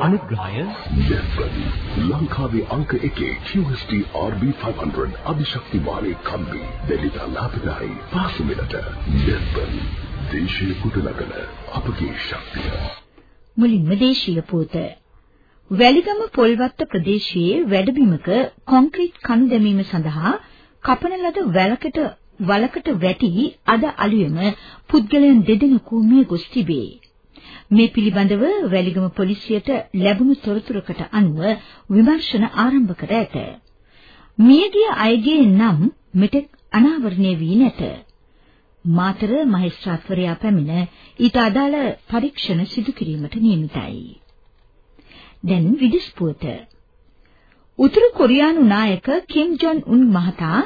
අනුග්‍රහය ලංකාවේ අංක 1 QST RB500 අධිශක්තිමානී කම්බි දෙලිතා ලාභදායි පාසුමිලට දෙපන් දේශීය නගන අපගේ ශක්තිය. මුලින්ම දේශීය පුත. වැලිගම පොල්වත්ත ප්‍රදේශයේ වැඩබිමක කොන්ක්‍රීට් කණු දැමීම සඳහා කපන ලද වැලකට වලකට වැටි අද අලුයම පුද්ගලයන් දෙදෙනෙකු මිය ගොස් තිබේ. මේ පිළිබඳව වැලිගම පොලිසියට ලැබුණු තොරතුරකට අනුව විමර්ශන ආරම්භ කර ඇත. මියගිය අයගේ නම් මෙතෙක් අනාවරණය වී නැත. මාතර මහේස්ත්‍රාත්වරයා පැමිණ ඊට අදාළ පරීක්ෂණ සිදු කිරීමට නියමිතයි. දැන් විදිස් පුවත. උතුරු කොරියානු නායක කිම් ජොන් උන් මහතා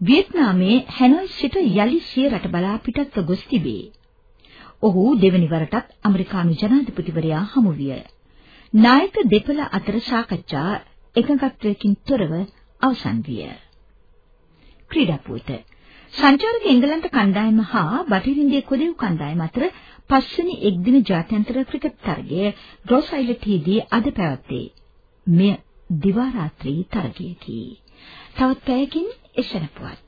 වියට්නාමයේ හැනොයි සිට යලි සිය රට බලා පිටත්ව ගොස් තිබේ. ඔහු දෙවනි වරටත් ඇමරිකානු ජනාධිපතිවරයා හමු විය. නායක දෙපළ අතර සාකච්ඡා එකඟත්වයකින් තොරව අවසන් විය. ක්‍රීඩා පුවත. සංචාරක එංගලන්ත කණ්ඩායම හා බටහිර ඉන්දිය කොදෙව් කණ්ඩායම අතර පස්වෙනි එක්දින ජාත්‍යන්තර ක්‍රිකට් තරගය ග්‍රොස් අයිලන්ඩ්හිදී අද පැවැත්වේ. මෙය දිවා රාත්‍රී තරගයකි. තවත් පැයකින් එසන පුවත්.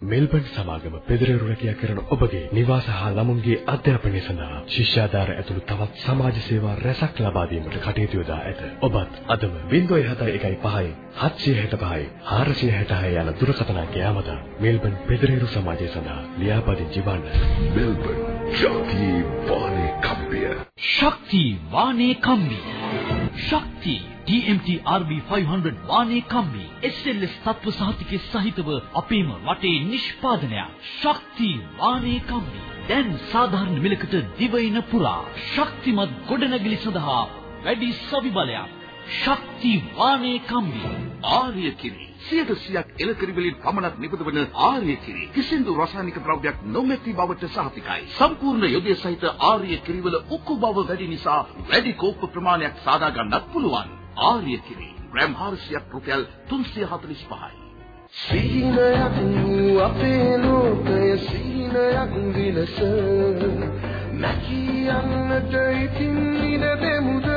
මෙල්බන් සමාගම පෙදරේරු රැකියා කරන ඔබගේ නිවාස හා ළමුන්ගේ අධ්‍යාපනය සඳහා ශිෂ්‍යාධාර ඇතුළු තවත් සමාජ සේවා රැසක් ලබා දීමට කටයුතු යොදා ඇත. ඔබත් අදම 0.75 765 466 යන දුරකථන අංකය යමත මෙල්බන් පෙදරේරු සමාජය සඳහා ලියාපදිංචි වන්න. මෙල්බන් ජාතියේ වානේ කම්බිය. ශක්ති වානේ කම්බි. ශක්ති TMT RB 500 වානේ කම්බි SLS තත්ත්ව සහතිකයේ සහිතව අපේම රටේ නිෂ්පාදනයක්. ශක්ති වානේ කම්බි දැන් සාධාරණ මිලකට දිවයින පුරා ශක්තිමත් ගොඩනැගිලි සඳහා වැඩි සවි බලයක් ශක්ති වානේ කම්බි ආර්ය කිරි. සියයට සියක් එලකිරි වලින් පමණක් නිපදවන ආර්ය කිරි. කිසිදු රසායනික ද්‍රව්‍යයක් නොමැති බවට සහතිකයි. සම්පූර්ණ යොදය සහිත ආර්ය කිරිවල උක්කු බව වැඩි නිසා වැඩි කෝප ප්‍රමාණයක් සාදා ගන්නත් පුළුවන්. ආර්ය කිරි ග්‍රෑම් 400ක් රුපියල් 345යි සීනයක් වූ අපේ ලෝකය සීනයක් විලස. නැකී යන්නට ඉතින් ඉන දෙමුද?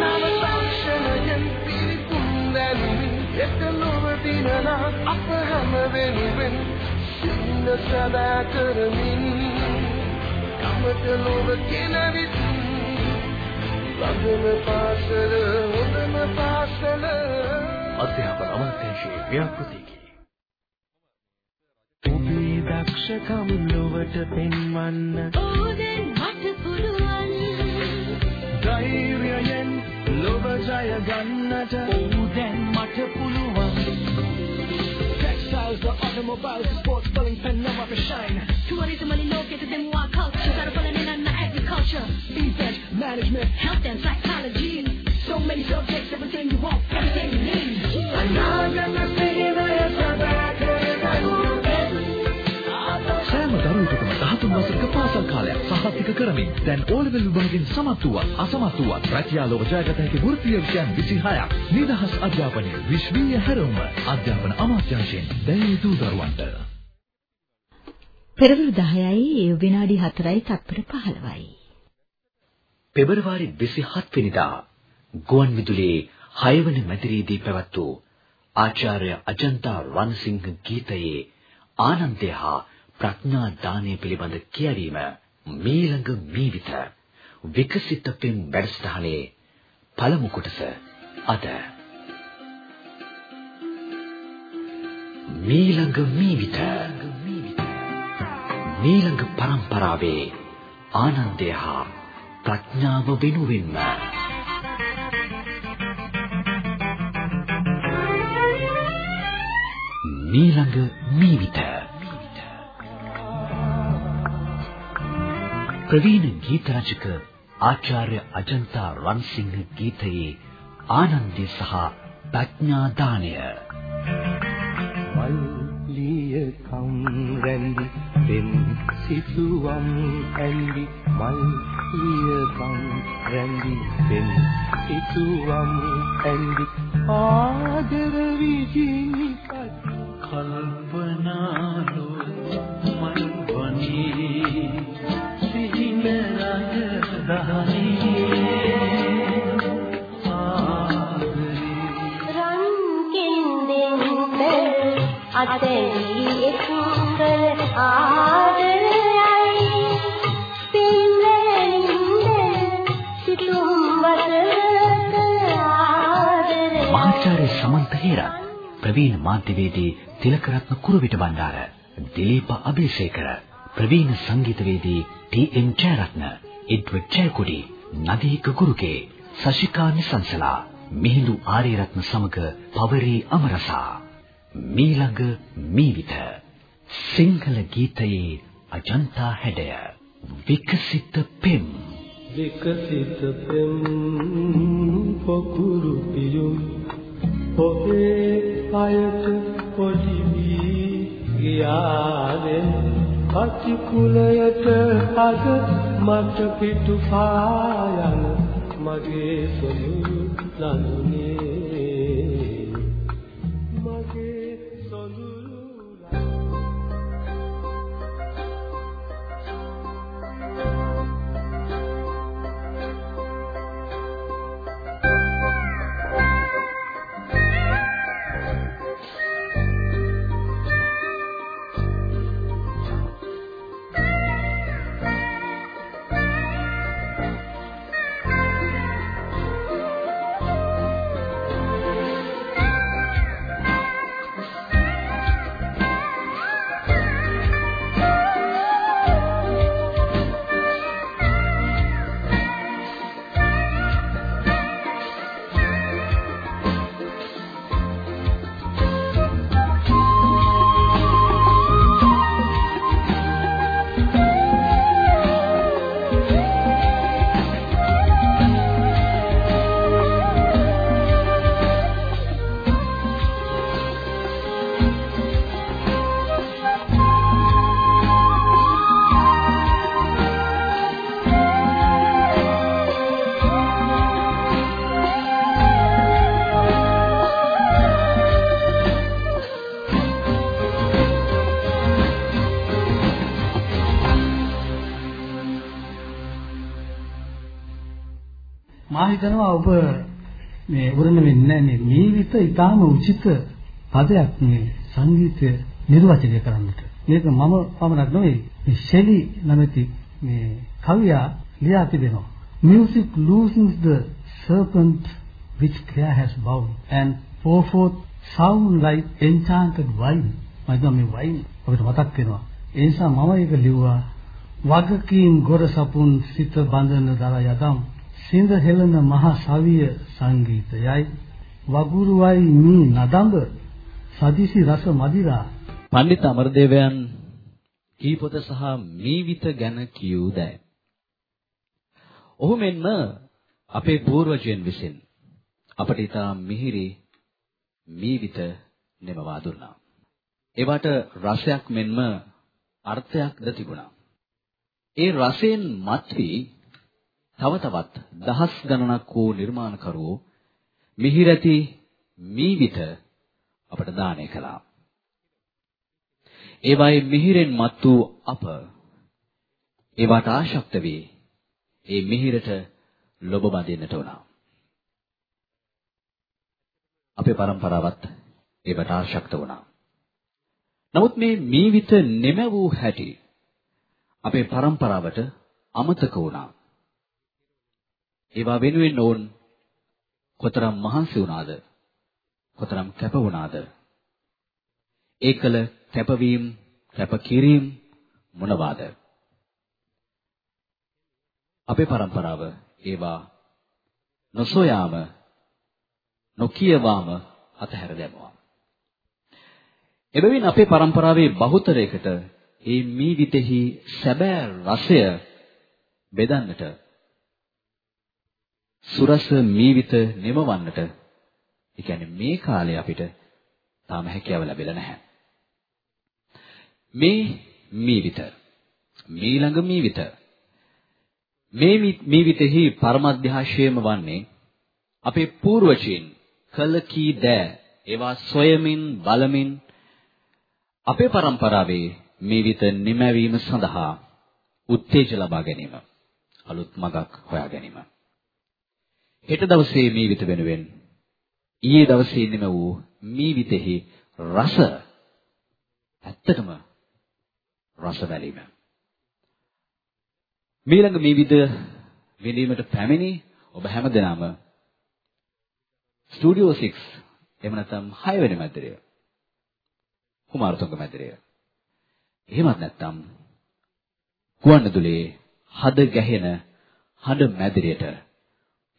නව තාක්ෂණයෙන් පිරිපුන් දැනුමින් එක නොව දිනන අප හැම වෙනුවෙන් සීන සදා කරමින්. කමට ලොව කෙනවිත් අධ්‍යාපන අමාත්‍යාංශයේ ව්‍යාපෘතියකි. ඔබේ දක්ෂකම් ලොවට පෙන්වන්න. ඕ මට පුළුවන්. ධෛර්යයෙන් ලොව ජය ගන්නට. ඕ මට පුළුවන්. Textiles, the automobiles, sports, bowling, pen, no rubber shine. Tourism, money, no, get them walk out. Shut up, and agriculture Event management, health and psychology so many subjects, everything you want, everything you need. සෑම දරුවෙකුටම 13 වසරක පාසල් කාලයක් සහතික කරමින් දැන් O level විභාගයෙන් සමත් වූවත් අසමත් වූවත් රැකියා ලෝක ජයගත හැකි වෘත්තීය විෂයන් 26ක් නිදහස් අධ්‍යාපනය විශ්වීය හැරවුම අධ්‍යාපන අමාත්‍යාංශයෙන් දැන් දූ දරුවන්ට පෙරවරු 10යි විනාඩි 4යි තත්පර 15යි. පෙබරවාරි 27 වෙනිදා ගුවන් විදුලියේ 6 වන මැදිරියේදී පැවැත් වූ ආචාර්ය අජන්තා රන්සිංහ ගීතයේ ආනන්දය හා ප්‍රඥා දානය පිළිබඳ කියවීම මීළඟ මීවිත විකසිත පෙම් වැඩසටහනේ පළමු කොටස අද. මීළඟ මීවිත මීළඟ පරම්පරාවේ ආනන්දය හා ප්‍රඥාව වෙනුවෙන්ම. මීළඟ මීවිත. ප්‍රවීණ ගීත රචක ආචාර්ය අජන්තා රන්සිංහ ගීතයේ ආනන්දය සහ ප්‍රඥා දානය. මල්ලිය කම් රැඳි පෙම් සිතුවම් ඇඳි මල්ලිය කම් රැඳි පෙම් සිතුවම් ඇඳි ආදර විජිනිපත් කල්පනාලෝ මල් වනේ. සිහින රඟ දහනේ. ආදරේ. රන් කෙන්දෙන්ත අතලි එක්කර ආ සමන්ත හේරත් ප්‍රවීණ මාධ්‍යවේදී තිලකරත්න කුරුවිට බණ්ඩාර දිලීප අබේසේකර ප්‍රවීණ සංගීතවේදී ටී.එම්. ජයරත්න එඩ්වඩ් ජයකොඩි නදීක ගුරුගේ සශිකා නිසංසලා මිහිඳු ආරියරත්න සමග පවරී අමරසා මීළඟ මීවිත සිංහල ගීතයේ අජන්තා හැඩය විකසිත පෙම් විකසිත පෙම් පොකුරු පියුම් ඔබේ අයට පොඩි වී ගියාදෙන් පතිකුලයට අද මට පිටු පායන මගේ සොඳුරු ලඳුනේ හිතනවා ඔබ මේ උරණ වෙන්නේ නැහැ මේ විත ඊටාම උචිත පදයක් මේ සංගීතය නිර්වචනය කරන්නට. මේක මම පමණක් නෙවෙයි මේ ෂෙලි නැමැති මේ කවියා ලියා තිබෙනවා. Music loosens the serpent which care has bound and pour forth sound like enchanted wine. මම මේ වයින් ඔබට මතක් වෙනවා. ඒ නිසා මම ඒක ලිව්වා. වගකීම් ගොර සපුන් සිත බඳන දර යදම් සිඳ හෙළන මහ සවිය සංගීතයයි වගුරුවයි මී නදඹ සදිසි රස මදිරා පණ්ඩිත අමරදේවයන් කීපොත සහ මීවිත ගැන කියූ දෑ. ඔහු මෙන්ම අපේ පූර්වජයන් විසින් අපට ඉතා මිහිරි මීවිත නෙමවා දුන්නා. ඒවට රසයක් මෙන්ම අර්ථයක්ද තිබුණා. ඒ රසයෙන් මත් වී තව තවත් දහස් ගණනක් වූ නිර්මාණකරුවෝ මිහිරැති මීවිත අපට දානය කළා. ඒවායේ මිහිරෙන් මත් වූ අප ඒවට ආශක්ත වී ඒ මිහිරට ලොබ බඳින්නට වුණා. අපේ પરම්පරාවත් ඒවට ආශක්ත වුණා. නමුත් මේ මීවිත නෙම වූ හැටි අපේ પરම්පරාවට අමතක වුණා. ඒවා වෙනුවෙන් ඕන් කොතරම් මහන්සි වුණාද? කොතරම් කැප වුණාද? ඒකල කැපවීම, කැපකිරීම මොනවාද? අපේ પરම්පරාව ඒවා නොසොයාම නොකියවාම අතහැර දැමුවා. එබැවින් අපේ પરම්පරාවේ බහුතරයකට මේ මී විතෙහි සැබෑ රසය බෙදන්නට සුරස මීවිත නිමවන්නට ඒ කියන්නේ මේ කාලේ අපිට තාම හැකියාව ලැබෙලා නැහැ. මේ මීවිත මීළඟ මීවිත. මේ මීවිතෙහි පරමාධ්‍යාශයම වන්නේ අපේ పూర్වජීන් කල කී දෑ ඒවා සොයමින් බලමින් අපේ પરම්පරාවේ මීවිත නිමැවීම සඳහා උත්තේජ ලබා ගැනීම අලුත් මගක් හොයා ගැනීම. හෙට දවසේ මීවිත වෙනුවෙන් ඊයේ දවසේ නිම වූ මීවිතෙහි රස ඇත්තටම රස බැලීම මීළඟ මීවිත විඳීමට පැමිණි ඔබ හැමදෙනාම ස්ටුඩියෝ 6 එහෙම නැත්නම් 6 වෙනි මැදිරිය. කුමාරතුංග මැදිරිය. එහෙමත් නැත්නම් ගුවන්විදුලියේ හද ගැහෙන හඩ මැදිරියට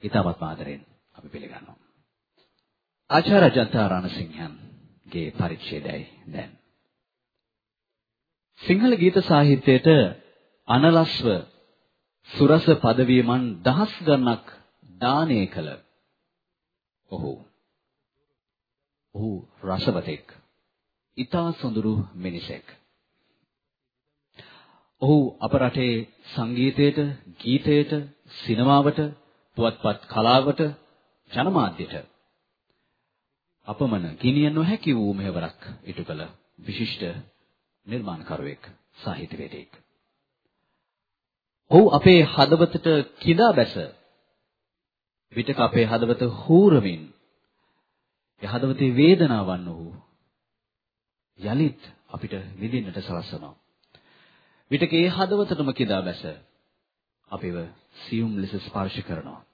ඊටමත් ආදරෙන් අපි පිළිගන්නවා. ආචාර්ය ජන්තා රණසිංහන්ගේ පරිච්ඡේදයයි දැන්. සිංහල ගීත සාහිත්‍යයට අනලස්ව සුරස පදවියමන් දහස් ගණනක් දානය කළ ඔහු ඔහු රසවතෙක් ඊතා සොඳුරු මිනිසෙක් ඔහු අප රටේ සංගීතයට ගීතයට සිනමාවට පුවත්පත් කලාවට ජනමාධ්‍යට අපමණ ගිනිය නොහැකි වූ මෙහෙවරක් ඉටු කළ විශිෂ්ට නිර්මාණකරුවෙක් සාහිත්‍යවේදියෙක්. ඔහු අපේ හදවතට කිඳා බැස විටක අපේ හදවත හූරමින් ඒ හදවතේ වේදනාවන් ඔහු යලිත් අපිට විඳින්නට සලස්වනවා. විටක ඒ හදවතටම කිඳා බැස අපිව සියුම් ලෙස ස්පර්ශ කරනවා.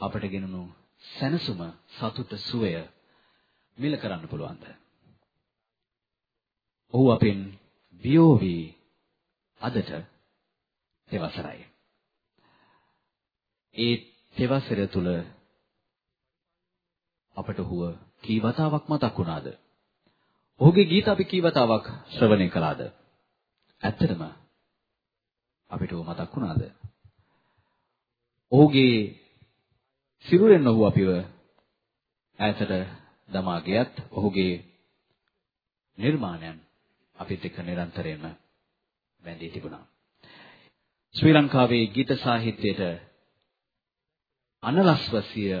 අපට ගෙනුණු සැනසුම සතුට සුවය මිල කරන්න පුළුවන්ද? ඔහු අපෙන් වියෝ වී අදට තෙවසරයි. ඒ තෙවසර තුල අපට ඔහුව කී වතාවක් මතක් වුණාද? ඔහුගේ ගීත අපි කී වතාවක් ශ්‍රවණය කළාද? ඇත්තටම අපිට ඔහු මතක් වුණාද? ඔහුගේ සිරුරෙන් ඔහු අපිව ඈතට දමා ගියත් ඔහුගේ නිර්මාණයන් අපිත් එක්ක නිරන්තරයෙන්ම බැඳී තිබුණා. ශ්‍රී ලංකාවේ ගීත සාහිත්‍යයට අනලස්වසිය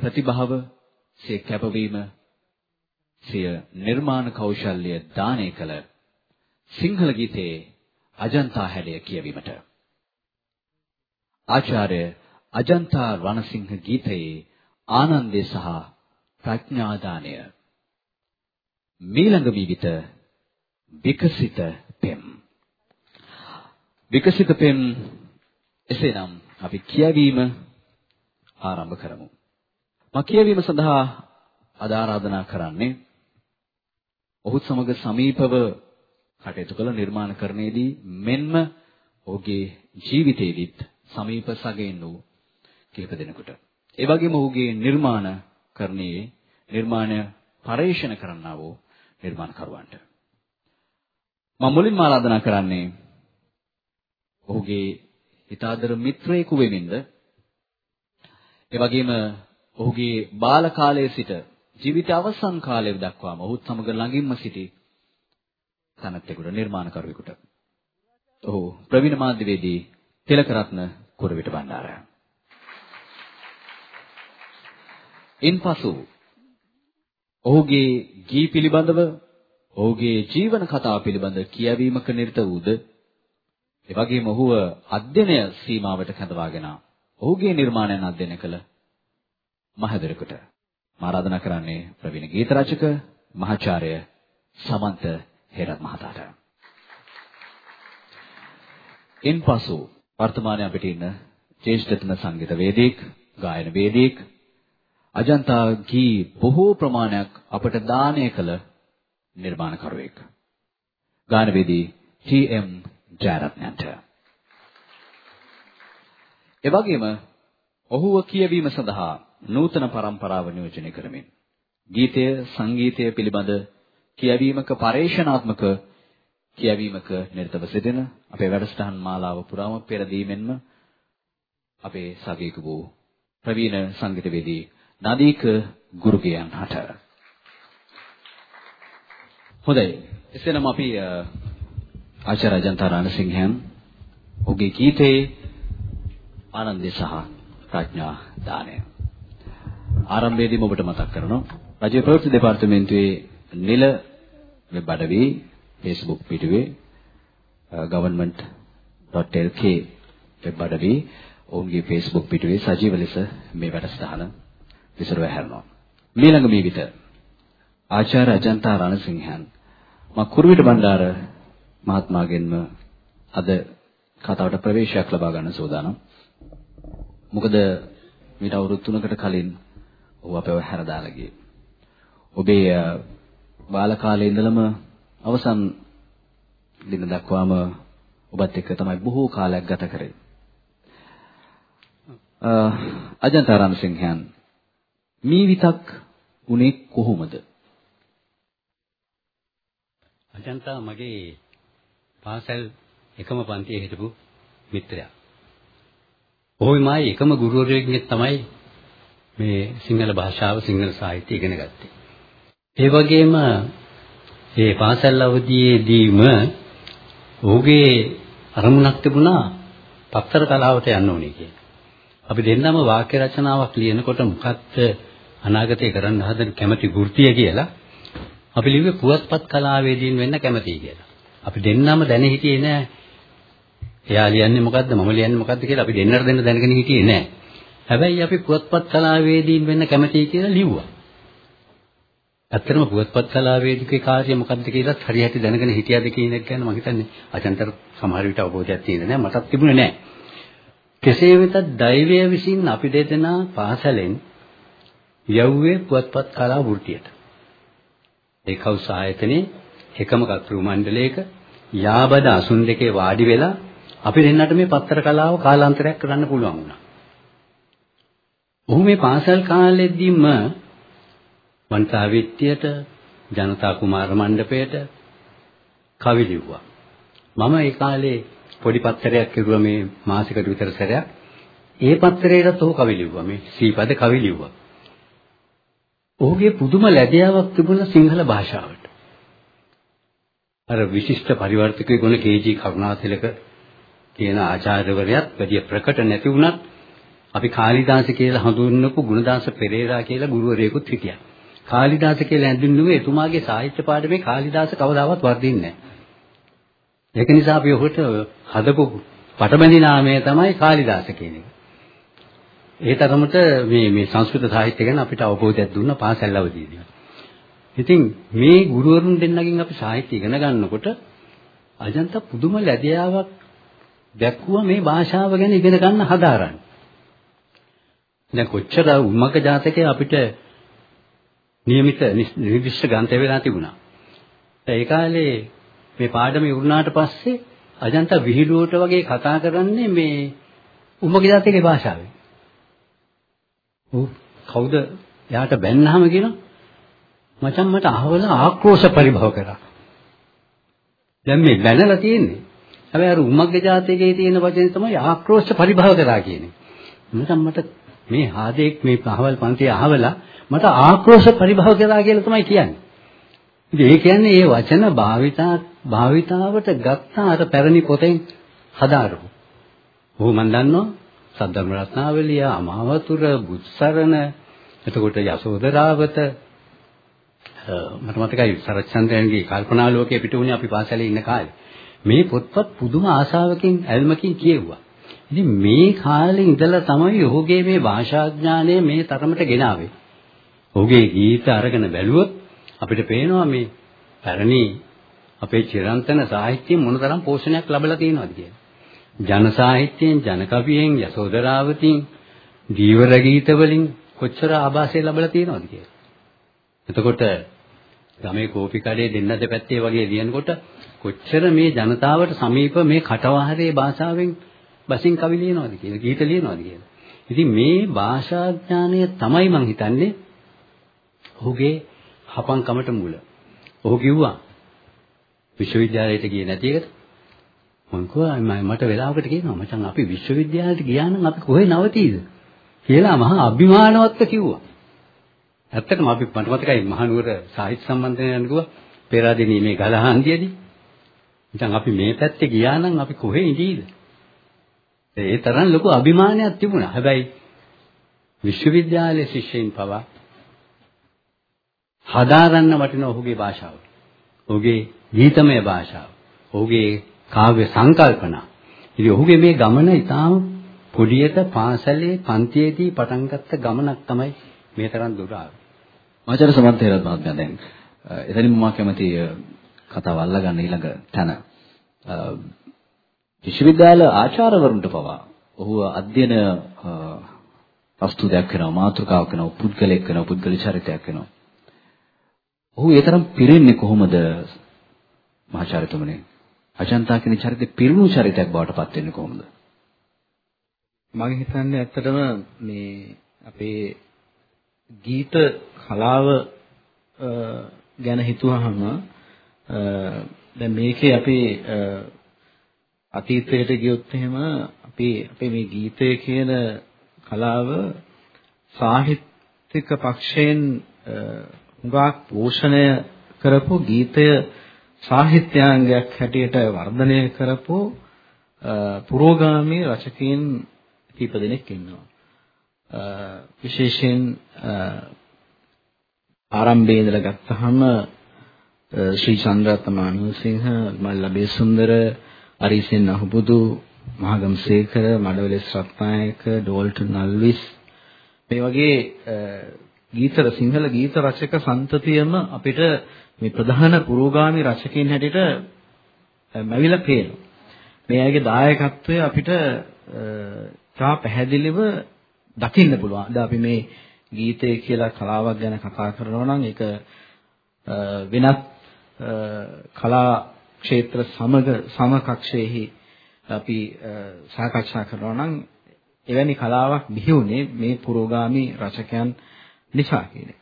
ප්‍රතිභාව සිය කැපවීම සිය නිර්මාණ කෞශල්‍ය දානය කළ සිංහල ගීතයේ අජන්තා හැඩය කියවීමට ආචාර්ය අජන්තා රණසිංහ ගීතයේ ආනන්දේ සහ ප්‍රඥාදානය. මීළඟ විවිත විකසිත පෙම්. විකසිත පෙම් එසේනම් අපි කියවීම ආරම්භ කරමු. මා කියවීම සඳහා අද ආරාධනා කරන්නේ ඔහුත් සමග සමීපව කටයුතු කළ නිර්මාණකරණයේදී මෙන්ම ඔහුගේ ජීවිතයේදීත් සමීප සගයන් වූ කිහිප දෙනෙකුට. ඒ වගේම ඔහුගේ නිර්මාණ කරණයේ නිර්මාණය පරේෂණ කරන්නා වූ නිර්මාණකරුවන්ට. මම මුලින්ම ආරාධනා කරන්නේ ඔහුගේ හිතාදර මිත්‍රයෙකු වෙමින්ද ඒ වගේම ඔහුගේ බාල කාලයේ සිට ජීවිත අවසන් කාලය දක්වාම ඔහුත් සමග ළඟින්ම සිටි තනත්තෙකුට නිර්මාණකරුවෙකුට. ඔහු ප්‍රවීණ මාධ්‍යවේදී තිලකරත්න කුරවිට බණ්ඩාර. ඉන්පසු ඔහුගේ ගී පිළිබඳව ඔහුගේ ජීවන කතාව පිළිබඳ කියවීමක නිරත වූද ඒ වගේම ඔහුව අධ්‍යයනය සීමාවට කැඳවාගෙන ඔහුගේ නිර්මාණයන් අධ්‍යයනය කළ මහදෙරකට ආරාධනා කරන්නේ ප්‍රවීණ ගීත රචක මහාචාර්ය සමන්ත හේරත් මහතාට. ඉන්පසු වර්තමානයේ අපිට ඉන්න ජ්‍යෙෂ්ඨතම සංගීත වේදික, ගායන වේදික, අජන්තා ගී බොහෝ ප්‍රමාණයක් අපට දානය කළ නිර්මාණකරුවෙක්. ගායන වේදී ටී.එම්. ජයරත්නන්ට. එවැගේම ඔහුව කියවීම සඳහා නූතන પરම්පරාව නියෝජනය කරමින් ගීතය සංගීතය පිළිබඳ කියවීමක පරේක්ෂණාත්මක කියවීමක නිරතව සිටින අපේ වැඩසටහන් මාලාව පුරාම පෙරදීමෙන්ම අපේ සගයක වූ ප්‍රවීණ සංගීතවේදී නදීක ගුරුගයන් හට. හොඳයි. එසේනම් අපි ආචාර්ය ජන්තා රණසිංහයන් ඔහුගේ ගීතේ ආනන්දේ සහ ප්‍රඥා දානය. ආරම්භයේදීම ඔබට මතක් කරනවා රජයේ ප්‍රවෘත්ති දෙපාර්තමේන්තුවේ නිල වෙබ් අඩවියේ Facebook පිටුවේ government.lk වෙබ් අඩවියේ ඔවුන්ගේ Facebook පිටුවේ සජීව ලෙස මේ වැඩසටහන විසිරව හැරෙනවා. මීළඟ මේ විට ආචාර්ය අජන්තා රණසිංහන් මා කුරුවිට බණ්ඩාර මහත්මයාගෙන්ම අද කතාවට ප්‍රවේශයක් ලබා ගන්න සූදානම්. මොකද මීට අවුරුදු 3කට කලින් ඔහු අපව හැරදාලා ගියේ. ඔබේ බාල කාලේ ඉඳලම අවසන් දින දක්වාම ඔබත් එක්ක තමයි බොහෝ කාලයක් ගත කරේ. අජන්ත රණසිංහයන් මේ විතක් උනේ කොහොමද? අජන්තා මගේ පාසල් එකම පන්තියේ හිටපු මිත්‍රයා. ඔහුයි මායි එකම ගුරුවරයෙක්ගෙන් තමයි මේ සිංහල භාෂාව සිංහල සාහිත්‍ය ඉගෙන ගත්තේ. ඒ වගේම මේ පාසල් අවදියේදීම ඔහුගේ අරමුණක් තිබුණා පත්තර කලාවට යන්න ඕනේ කියලා. අපි දෙන්නම වාක්‍ය රචනාවක් ලියනකොට මොකක්ද අනාගතේ කරන්න හදන කැමැති වෘත්තිය කියලා අපි ලිව්වේ පුවත්පත් කලාවේදීන් වෙන්න කැමතියි කියලා. අපි දෙන්නම දැන හිටියේ නෑ. එයා ලියන්නේ මොකද්ද මම ලියන්නේ මොකද්ද කියලා අපි දෙන්නට දෙන්න දැනගෙන හිටියේ නෑ. හැබැයි අපි පුවත්පත් කලාවේදීන් වෙන්න කැමතියි කියලා ලිව්වා. ඇත්තටම පුවත්පත් කලාවේදිකේ කාර්යය මොකක්ද කියලාත් හරියට දැනගෙන හිටියද කියන එක ගැන මම හිතන්නේ අචන්තර සමහර විට අවබෝධයක් තියෙන්නේ නැහැ මටත් තිබුණේ නැහැ. කෙසේ වෙතත් දෛවය විසින් අපි දෙදෙනා පාසලෙන් යව්වේ පුවත්පත් කලා වෘත්තියට. ඒ කවුස් ආයතනයේ එකම කතෘ මණ්ඩලයක යාබද අසුන් දෙකේ වාඩි වෙලා අපි දෙන්නට මේ පත්තර කලාව කාලාන්තරයක් කරන්න පුළුවන් වුණා. ඔහු මේ පාසල් කාලෙදීම වන්තාවිත්‍යයට ජනතා කුමාර මණ්ඩපයට කවි ලිව්වා. මම ඒ කාලේ පොඩි පත්තරයක් කිව්වා මේ මාසිකට විතර සැරයක්. ඒ පත්තරේටත් ඔහු කවි ලිව්වා. මේ සීපද කවි ලිව්වා. ඔහුගේ පුදුම ලැබියාවක් තිබුණා සිංහල භාෂාවට. අර විශිෂ්ට පරිවර්තකයේ ගුණ කේජී කරුණාතිලක කියන ආචාර්යවරයාත් වැඩි ප්‍රකට නැති වුණත් අපි කාලිදාස කියලා හඳුන්වපු ගුණදාස පෙරේරා කියලා ගුරුවරයෙකුත් හිටියා. කාලිදාස කියලා ඇඳුන්නේ එතුමාගේ සාහිත්‍ය පාඩමේ කාලිදාස කවදාවත් වර්ධින්නේ නැහැ. ඒක නිසා අපි ඔහුට හදපු පටබැඳි නාමය තමයි කාලිදාස කියන එක. ඒ තරමට මේ මේ සංස්කෘත සාහිත්‍ය ගැන අපිට අවබෝධයක් දුන්න පාසල් අවදීදී. ඉතින් මේ ගුරුවරුන් දෙන්නගෙන් අපි සාහිත්‍ය ඉගෙන ගන්නකොට අජන්ත පුදුම ලැබියාවක් දැක්කුවා මේ භාෂාව ගැන ඉගෙන ගන්න හදාරන්න. දැන් කොච්චර උම්මක ජාතකයේ අපිට નિયમિત නිර්දිෂ්ට ග්‍රන්ථ වෙලා තිබුණා. ඒ කාලේ මේ පාඩම ඉවරනාට පස්සේ අජන්ත විහිළුවට වගේ කතා කරන්නේ මේ උම්මක ජාතකයේ භාෂාවෙන්. ඔව් කවුද යාට බැන්නාම කියන මචං මට අහවල ආක්‍රෝෂ පරිභව කරා. දැන් මේ බැනලා තියෙන්නේ. හැබැයි අර උම්මග්ග ජාතකයේ තියෙන වචනේ තමයි ආක්‍රෝෂ පරිභව කරා කියන්නේ. මචං මට මේ ආදේක් මේ අහවල් පන්තිය අහවලා මට ආක්‍රෝෂ පරිභව කරා කියලා තමයි කියන්නේ. ඉතින් ඒ කියන්නේ මේ වචන භාවිතා භාවිතාවට ගත්ත අර පැරණි පොතෙන් හදාරපු. ඔහු මන් දන්නවා සද්ධර්ම රත්නාවලිය, අමාවතුර, බුත්සරණ, එතකොට යසෝදරාවත මට මතකයි සරච්චන්ද්‍රයන්ගේ කල්පනා ලෝකයේ පිට උනේ අපි පාසලේ ඉන්න කාලේ. මේ පොත්පත් පුදුම ආශාවකින් ඇල්මකින් කියෙව්වා. ඉතින් මේ කාලේ ඉඳලා තමයි ඔහුගේ මේ භාෂාඥානය මේ තරමට ගෙනාවේ. ඔහුගේ ගීත අරගෙන බැලුවොත් අපිට පේනවා මේ පැරණි අපේ චිරන්තන සාහිත්‍යයෙන් මොනතරම් පෝෂණයක් ලැබලා තියෙනවද කියලා. ජන සාහිත්‍යයෙන්, ජන කවියෙන්, යසෝදරාවතින්, ජීවර ගීත වලින් කොච්චර ආభాසය ලැබලා තියෙනවද කියලා. එතකොට ගමේ කෝපි කඩේ දෙන්න දෙපැත්තේ වගේ ලියනකොට කොච්චර මේ ජනතාවට සමීප මේ කටවහරේ භාෂාවෙන් බසින් කවි ලියනවද කියලා, ගීත ලියනවද කියලා. ඉතින් මේ භාෂා ඥානය තමයි මම හිතන්නේ ඔහුගේ හපංකමට මුල. ඔහු කිව්වා විශ්වවිද්‍යාලයට ගියේ නැති එකට මං කිව්වා මට වෙලාවකට කියනවා මචං අපි විශ්වවිද්‍යාලයට ගියා නම් අපි කොහෙ නවතීද කියලා මහා අභිමානවත්ව කිව්වා. ඇත්තටම අපි මට මතකයි මහනුවර සාහිත්‍ය සම්බන්ධයෙන් යනකොට පෙරාදෙනී මේ ගලහන්දියේදී ඉතින් අපි මේ පැත්තේ ගියා නම් අපි කොහෙ ඉඳීද? ඒ තරම් ලොකු අභිමානයක් තිබුණා. හැබැයි විශ්වවිද්‍යාලයේ ශිෂ්‍යයින් පවා හදාරන්න වටින ඔහුගේ භාෂාව. ඔහුගේ ගීතමය භාෂාව. ඔහුගේ කාව්‍ය සංකල්පනා. ඉතින් ඔහුගේ මේ ගමන ඊටාම පොඩියට පාසලේ පන්තියේදී පටන් ගත්ත ගමනක් තමයි මේ තරම් දුර ආවේ. ආචාර්ය සමන්තේරත් මහත්මයා දැන් එතනින් මම කැමති කතාව අල්ලගන්න ඊළඟ තැන. විශ්වවිද්‍යාල ආචාර්යවරුන්ට පවා ඔහු අධ්‍යයන වස්තුයක් වෙනවා මාතෘකාවක් වෙනවා පුද්ගලයෙක් වෙනවා පුද්ගල චරිතයක් වෙනවා. ඔහු ඒ තරම් පිරෙන්නේ කොහොමද මහාචාර්යතුමනි? අජන්තා කියන චරිතේ පිරුණු චරිතයක් බවට පත් වෙන්නේ කොහොමද? මම හිතන්නේ ඇත්තටම මේ අපේ ගීත කලාව ගැන හිතුවහම දැන් මේකේ අපි අතීතයට ගියොත් එහෙම අපි අපේ මේ ගීතය කියන කලාව සාහිත්‍යික පක්ෂයෙන් හුඟක් පෝෂණය කරපු ගීතය සාහිත්‍යාංගයක් හැටියට වර්ධනය කරපු පුරෝගාමී රචකයන් කීප දෙනෙක් ඉන්නවා. විශේෂයෙන් ආරම්භයේ ඉඳලා ගත්තහම ශ්‍රී චන්ද්‍රරත්න මානවසිංහ මල්ලා බේසුන්දර අරිසෙන් අහුබුදු මහගම්සේකර මඩවලස් රත්නායක ඩෝල්ටන් අල්විස් මේ වගේ ගීත සිංහල ගීත රචක සන්තතියම අපිට මේ ප්‍රධාන පුරෝගාමී රචකයන් හැටියට මැවිලා පේනවා. මේ අයගේ දායකත්වය අපිට තා පැහැදිලිව දකින්න පුළුවන්. අද අපි මේ ගීතය කියලා කලාවක් ගැන කතා කරනවා නම් ඒක වෙනත් කලා ක්ෂේත්‍ර සමග සමකක්ෂයේහි අපි සාකච්ඡා කරනවා නම් එවැනි කලාවක් බිහි වුණේ මේ පුරෝගාමී රචකයන් නිසා කියන එක.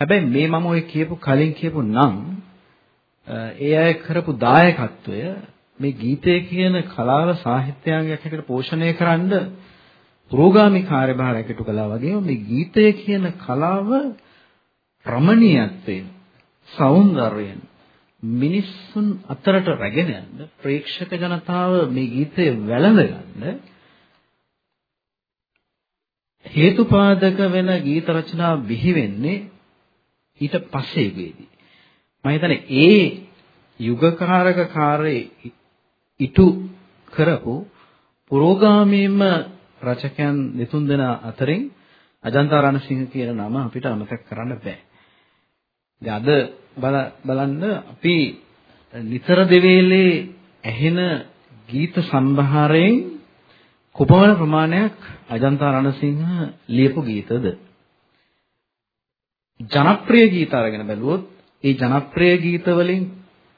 හැබැයි මේ මම ඔය කියපු කලින් කියපු නම් ඒ අය කරපු දායකත්වය මේ ගීතය කියන කලාව සාහිත්‍යාංගයක් හැටියට පෝෂණය කරන්න පුරෝගාමී කාර්යභාරයක් ඉටු කළා වගේම මේ ගීතය කියන කලාව රමණීයත්වයෙන් సౌందර්යයෙන් මිනිස්සුන් අතරට රැගෙන යන්න ප්‍රේක්ෂක ජනතාව මේ ගීතය වැළඳ ගන්න හේතුපාදක වෙන ගීත රචනා බිහි වෙන්නේ ඊට පස්සේ වේදී මම හිතන්නේ ඒ යුගකාරක කාර්යයේ ඉටු කරපු පුරෝගාමීම රචකයන් දෙතුන් දෙනා අතරින් අජන්තා රණසිංහ කියන නම අපිට අමතක කරන්න බෑ. දැන් අද බලන්න අපි නිතර දෙවේලේ ඇහෙන ගීත සම්භාරයෙන් කොපමණ ප්‍රමාණයක් අජන්තා රණසිංහ ලියපු ගීතද? ජනප්‍රිය ගීත අරගෙන බැලුවොත් ඒ ජනප්‍රිය ගීත වලින්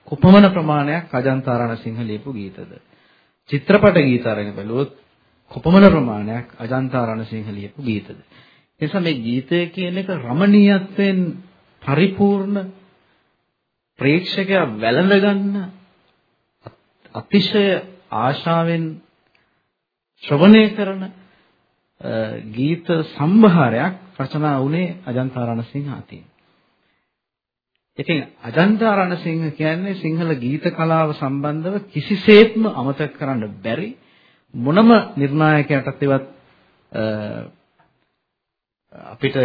කොපමණ ප්‍රමාණයක් අජන්තා රණසිංහ ලියපු ගීතද? චිත්‍රපට ගීත අරගෙන බැලුවොත් කොපමණ ප්‍රමාණයක් අජන්තා රණසිංහ ලියපු ගීතද? එනිසා මේ ගීතය කියන එක රමණීයත්වයෙන් පරිපූර්ණ ප්‍රේක්ෂකයා වැළඳ ගන්න අතිශය ආශාවෙන් ශ්‍රවණය කරන ගීත සම්භාරයක් රචනා වුණේ අජන්තා රණසිංහ අතින්. ඉතින් අජන්තා රණසිංහ කියන්නේ සිංහල ගීත කලාව සම්බන්ධව කිසිසේත්ම අමතක කරන්න බැරි මොනම නිර්ණායකයටත් ඉවත් අපිට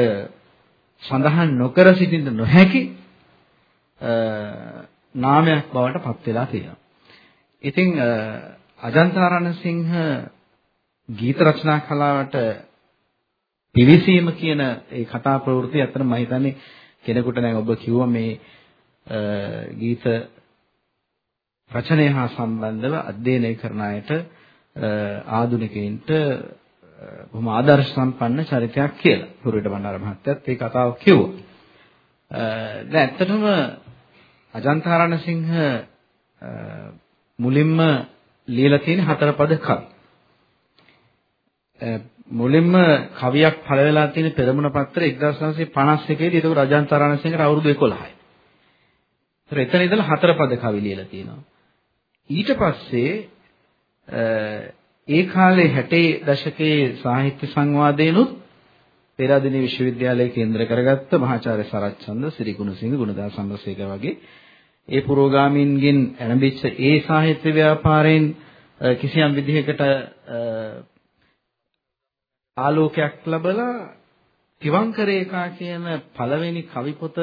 සඳහන් නොකර සිටින්න නොහැකි නාමයක් බවට පත් වෙලා තියෙනවා. ඉතින් අජන්තාරණසිංහ ගීත රචනා කලාවට පිවිසීම කියන ඒ කතා ප්‍රවෘත්ති අතර මම හිතන්නේ කෙනෙකුට දැන් ඔබ කිව්වා මේ ගීත රචනය හා සම්බන්ධව අධ්‍යයනය කරන අයට ආධුනිකයින්ට බොහොම ආදර්ශ සම්පන්න චරිතයක් කියලා. පුරුවිට බණ්ඩාර මහත්තයත් ඒ කතාව කිව්වා. දැන් ඇත්තටම අජන්තාරණසිංහ මුලින්ම ලියලා තියෙන හතර පද කවි. මුලින්ම කවියක් පළ වෙලා තියෙන පෙරමුණ පත්‍රය 1951 දී ඒක අජන්තාරණසිංහට අවුරුදු 11යි. ඒතර එතන ඉඳලා හතර පද කවි ලියලා තියෙනවා. ඊට පස්සේ ඒ කාලේ 60 දශකයේ සාහිත්‍ය සංවාදයනුත් පෙරදින විශ්වවිද්‍යාලයේ කේන්ද්‍ර කරගත්ත මහාචාර්ය සරච්චන්ද සිරිගුණසිංහ ගුණදාස සම්බසේක වගේ ඒ පුරෝගාමීන්ගෙන් ඇරඹිච්ච ඒ සාහිත්‍ය ව්‍යාපාරයෙන් කිසියම් විදිහකට ආලෝකයක් ලැබලා තිවංකරේකා කියන පළවෙනි කවි පොත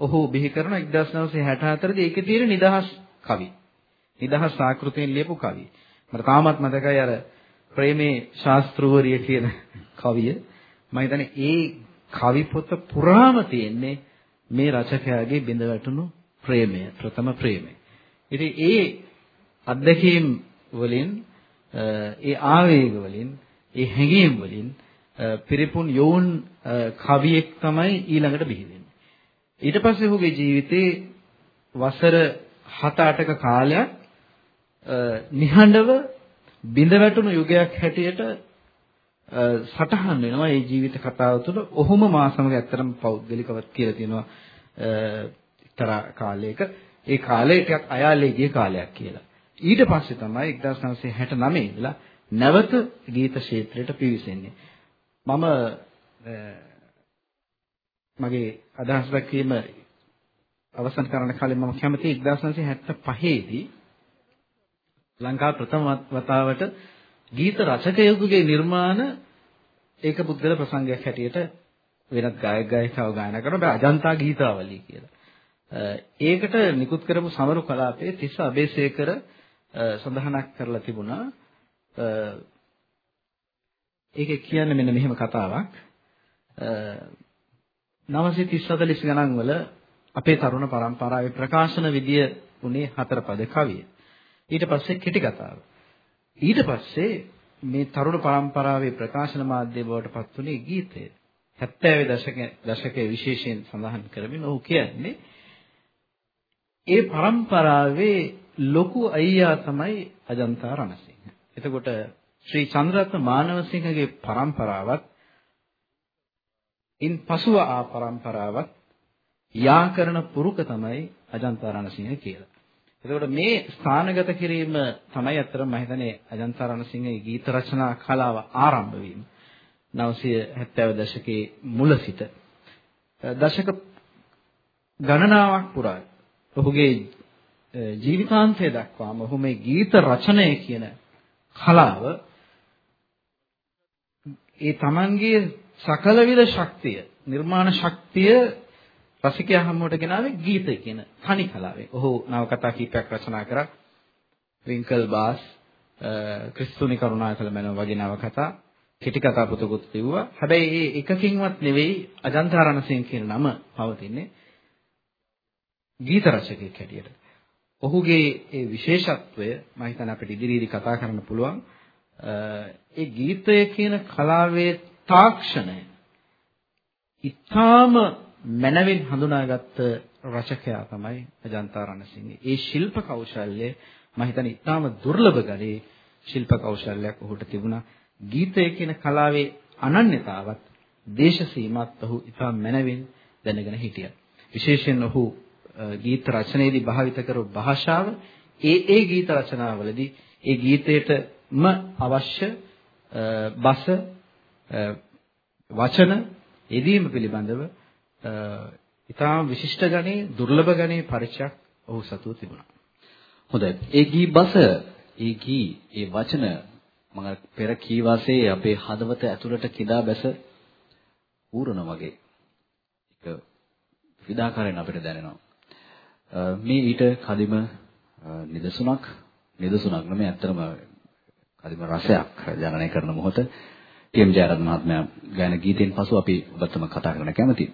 ඔහු බිහි කරන 1964 දී ඒකේ තියෙන නිදහස් කවි. නිදහස් ආකෘතියෙන් ලියපු කවි. මට තාමත් මතකයි අර ප්‍රේමේ ශාස්ත්‍රවරිය කියන කවිය. මම හිතන්නේ ඒ කවි පොත පුරාම තියෙන්නේ මේ රචකයාගේ බිඳ වැටුණු ප්‍රේමය, ප්‍රථම ප්‍රේමය. ඉතින් ඒ අත්දැකීම් වලින් ඒ ආවේග වලින් ඒ හැඟීම් වලින් පිරිපුන් යෝන් කවියෙක් තමයි ඊළඟට බිහි වෙන්නේ. ඊට පස්සේ ඔහුගේ ජීවිතේ වසර 7-8ක කාලයක් නිහඬව බිඳ වැටුණු යුගයක් හැටියට සටහන් වෙනවා මේ ජීවිත කතාව තුළ ඔහුම මා සමග ඇත්තටම පෞද්ගලිකවත් කියලා තියෙනවා එක්තරා කාලයක ඒ කාලේ ටිකක් අයාලේ ගිය කාලයක් කියලා. ඊට පස්සේ තමයි 1969 ඉඳලා නැවත ගීත ක්ෂේත්‍රයට පිවිසෙන්නේ. මම මගේ අදහස් දැක්වීම අවසන් කරන්න කලින් මම කැමති 1975 දී ලංකා ප්‍රථම වතාවට ගීත රචකයෙකුගේ නිර්මාණ ඒක පුද්ගල ප්‍රසංගයක් හැටියට වෙනත් ගායක ගායිකාව ගායනා කරන බෑ අජන්තා ගීතාවලි කියලා. ඒකට නිකුත් කරපු සමරු කලාපයේ තිස්ස අබේසේකර සඳහනක් කරලා තිබුණා. ඒකේ කියන්නේ මෙන්න මෙහෙම කතාවක්. 930 ගණන් වල අපේ තරුණ පරම්පරාවේ ප්‍රකාශන විදිය උනේ හතර පද කවිය. ඊට පස්සේ කෙටි කතාව. ඊට පස්සේ මේ තරුණ පරම්පරාවේ ප්‍රකාශන මාධ්‍ය බවට පත් වුණේ ගීතය. 70 දශකයේ දශකයේ විශේෂයෙන් සඳහන් කරමින් ඔහු කියන්නේ ඒ පරම්පරාවේ ලොකු අයියා තමයි අජන්තා රණසිංහ. එතකොට ශ්‍රී චන්ද්‍රරත්න මානවසිංහගේ පරම්පරාවත් ඉන් පසුව ආ පරම්පරාවත් යා කරන පුරුක තමයි අජන්තා රණසිංහ කියලා. එතකොට මේ ස්ථානගත කිරීම තමයි අත්‍තරම මම හිතන්නේ අජන්තා රණසිංහගේ ගීත රචනා කලාව ආරම්භ වීම. 970 දශකයේ මුල සිට දශක ගණනාවක් පුරා ඔහුගේ ජීවිතාන්තය දක්වාම ඔහු මේ ගීත රචනය කියන කලාව ඒ තමන්ගේ සකල විද ශක්තිය නිර්මාණ ශක්තිය රසිකයා හමුවට ගෙනාවේ ගීතය කියන තනි කලාවේ. ඔහු නවකතා කීපයක් රචනා කරා. වින්කල් බාස්, ක්‍රිස්තුනි කරුණාකර මැනව වගේ නවකතා, කෙටි කතා පොතකුත් ලිව්වා. හැබැයි ඒ එකකින්වත් නෙවෙයි අජන්තා රණසිංහ කියන නම පවතින්නේ. ගීත රචකයෙක් හැටියට. ඔහුගේ ඒ විශේෂත්වය මම හිතන්නේ අපිට ඉදිරියේදී කතා කරන්න පුළුවන්. ඒ ගීතය කියන කලාවේ තාක්ෂණය ඊටාම මනවින් හඳුනාගත්ත රචකයා තමයි අජන්තා රණසිංහ. ඒ ශිල්ප කෞශල්‍ය මම හිතන්නේ ඊටාම දුර්ලභ ගණේ ශිල්ප කෞශල්‍යයක් ඔහුට තිබුණා. ගීතය කියන කලාවේ අනන්‍යතාවත් දේශ සීමාත් ඔහු ඊටාම මනවින් දැනගෙන හිටියා. විශේෂයෙන් ඔහු ගීත රචනයේදී භාවිත කරපු භාෂාව ඒ ඒ ගීත රචනාවලදී ඒ ගීතයටම අවශ්‍ය බස වචන යෙදීම පිළිබඳව ඉතාම විශිෂ්ට ගණේ දුර්ලභ ගණේ පරිචයක් ඔහු සතුව තිබුණා. හොඳයි. ඒ ගී බස, ඒ ගී, ඒ වචන මම පෙර කී වාසේ අපේ හදවත ඇතුළට කිදා බැස ඌරන වගේ. ඒක විදාකාරයෙන් අපිට දැනෙනවා. මේ ඊට කදිම නිදසුණක් නිදසුණක් නෙමෙයි ඇත්තටම කදිම රසයක් ජනනය කරන මොහොත ටීඑම් ජයරත්න මහත්මයා ගායන ගීතෙන් පසු අපි ඔබටම කතා කරන්න කැමතියි.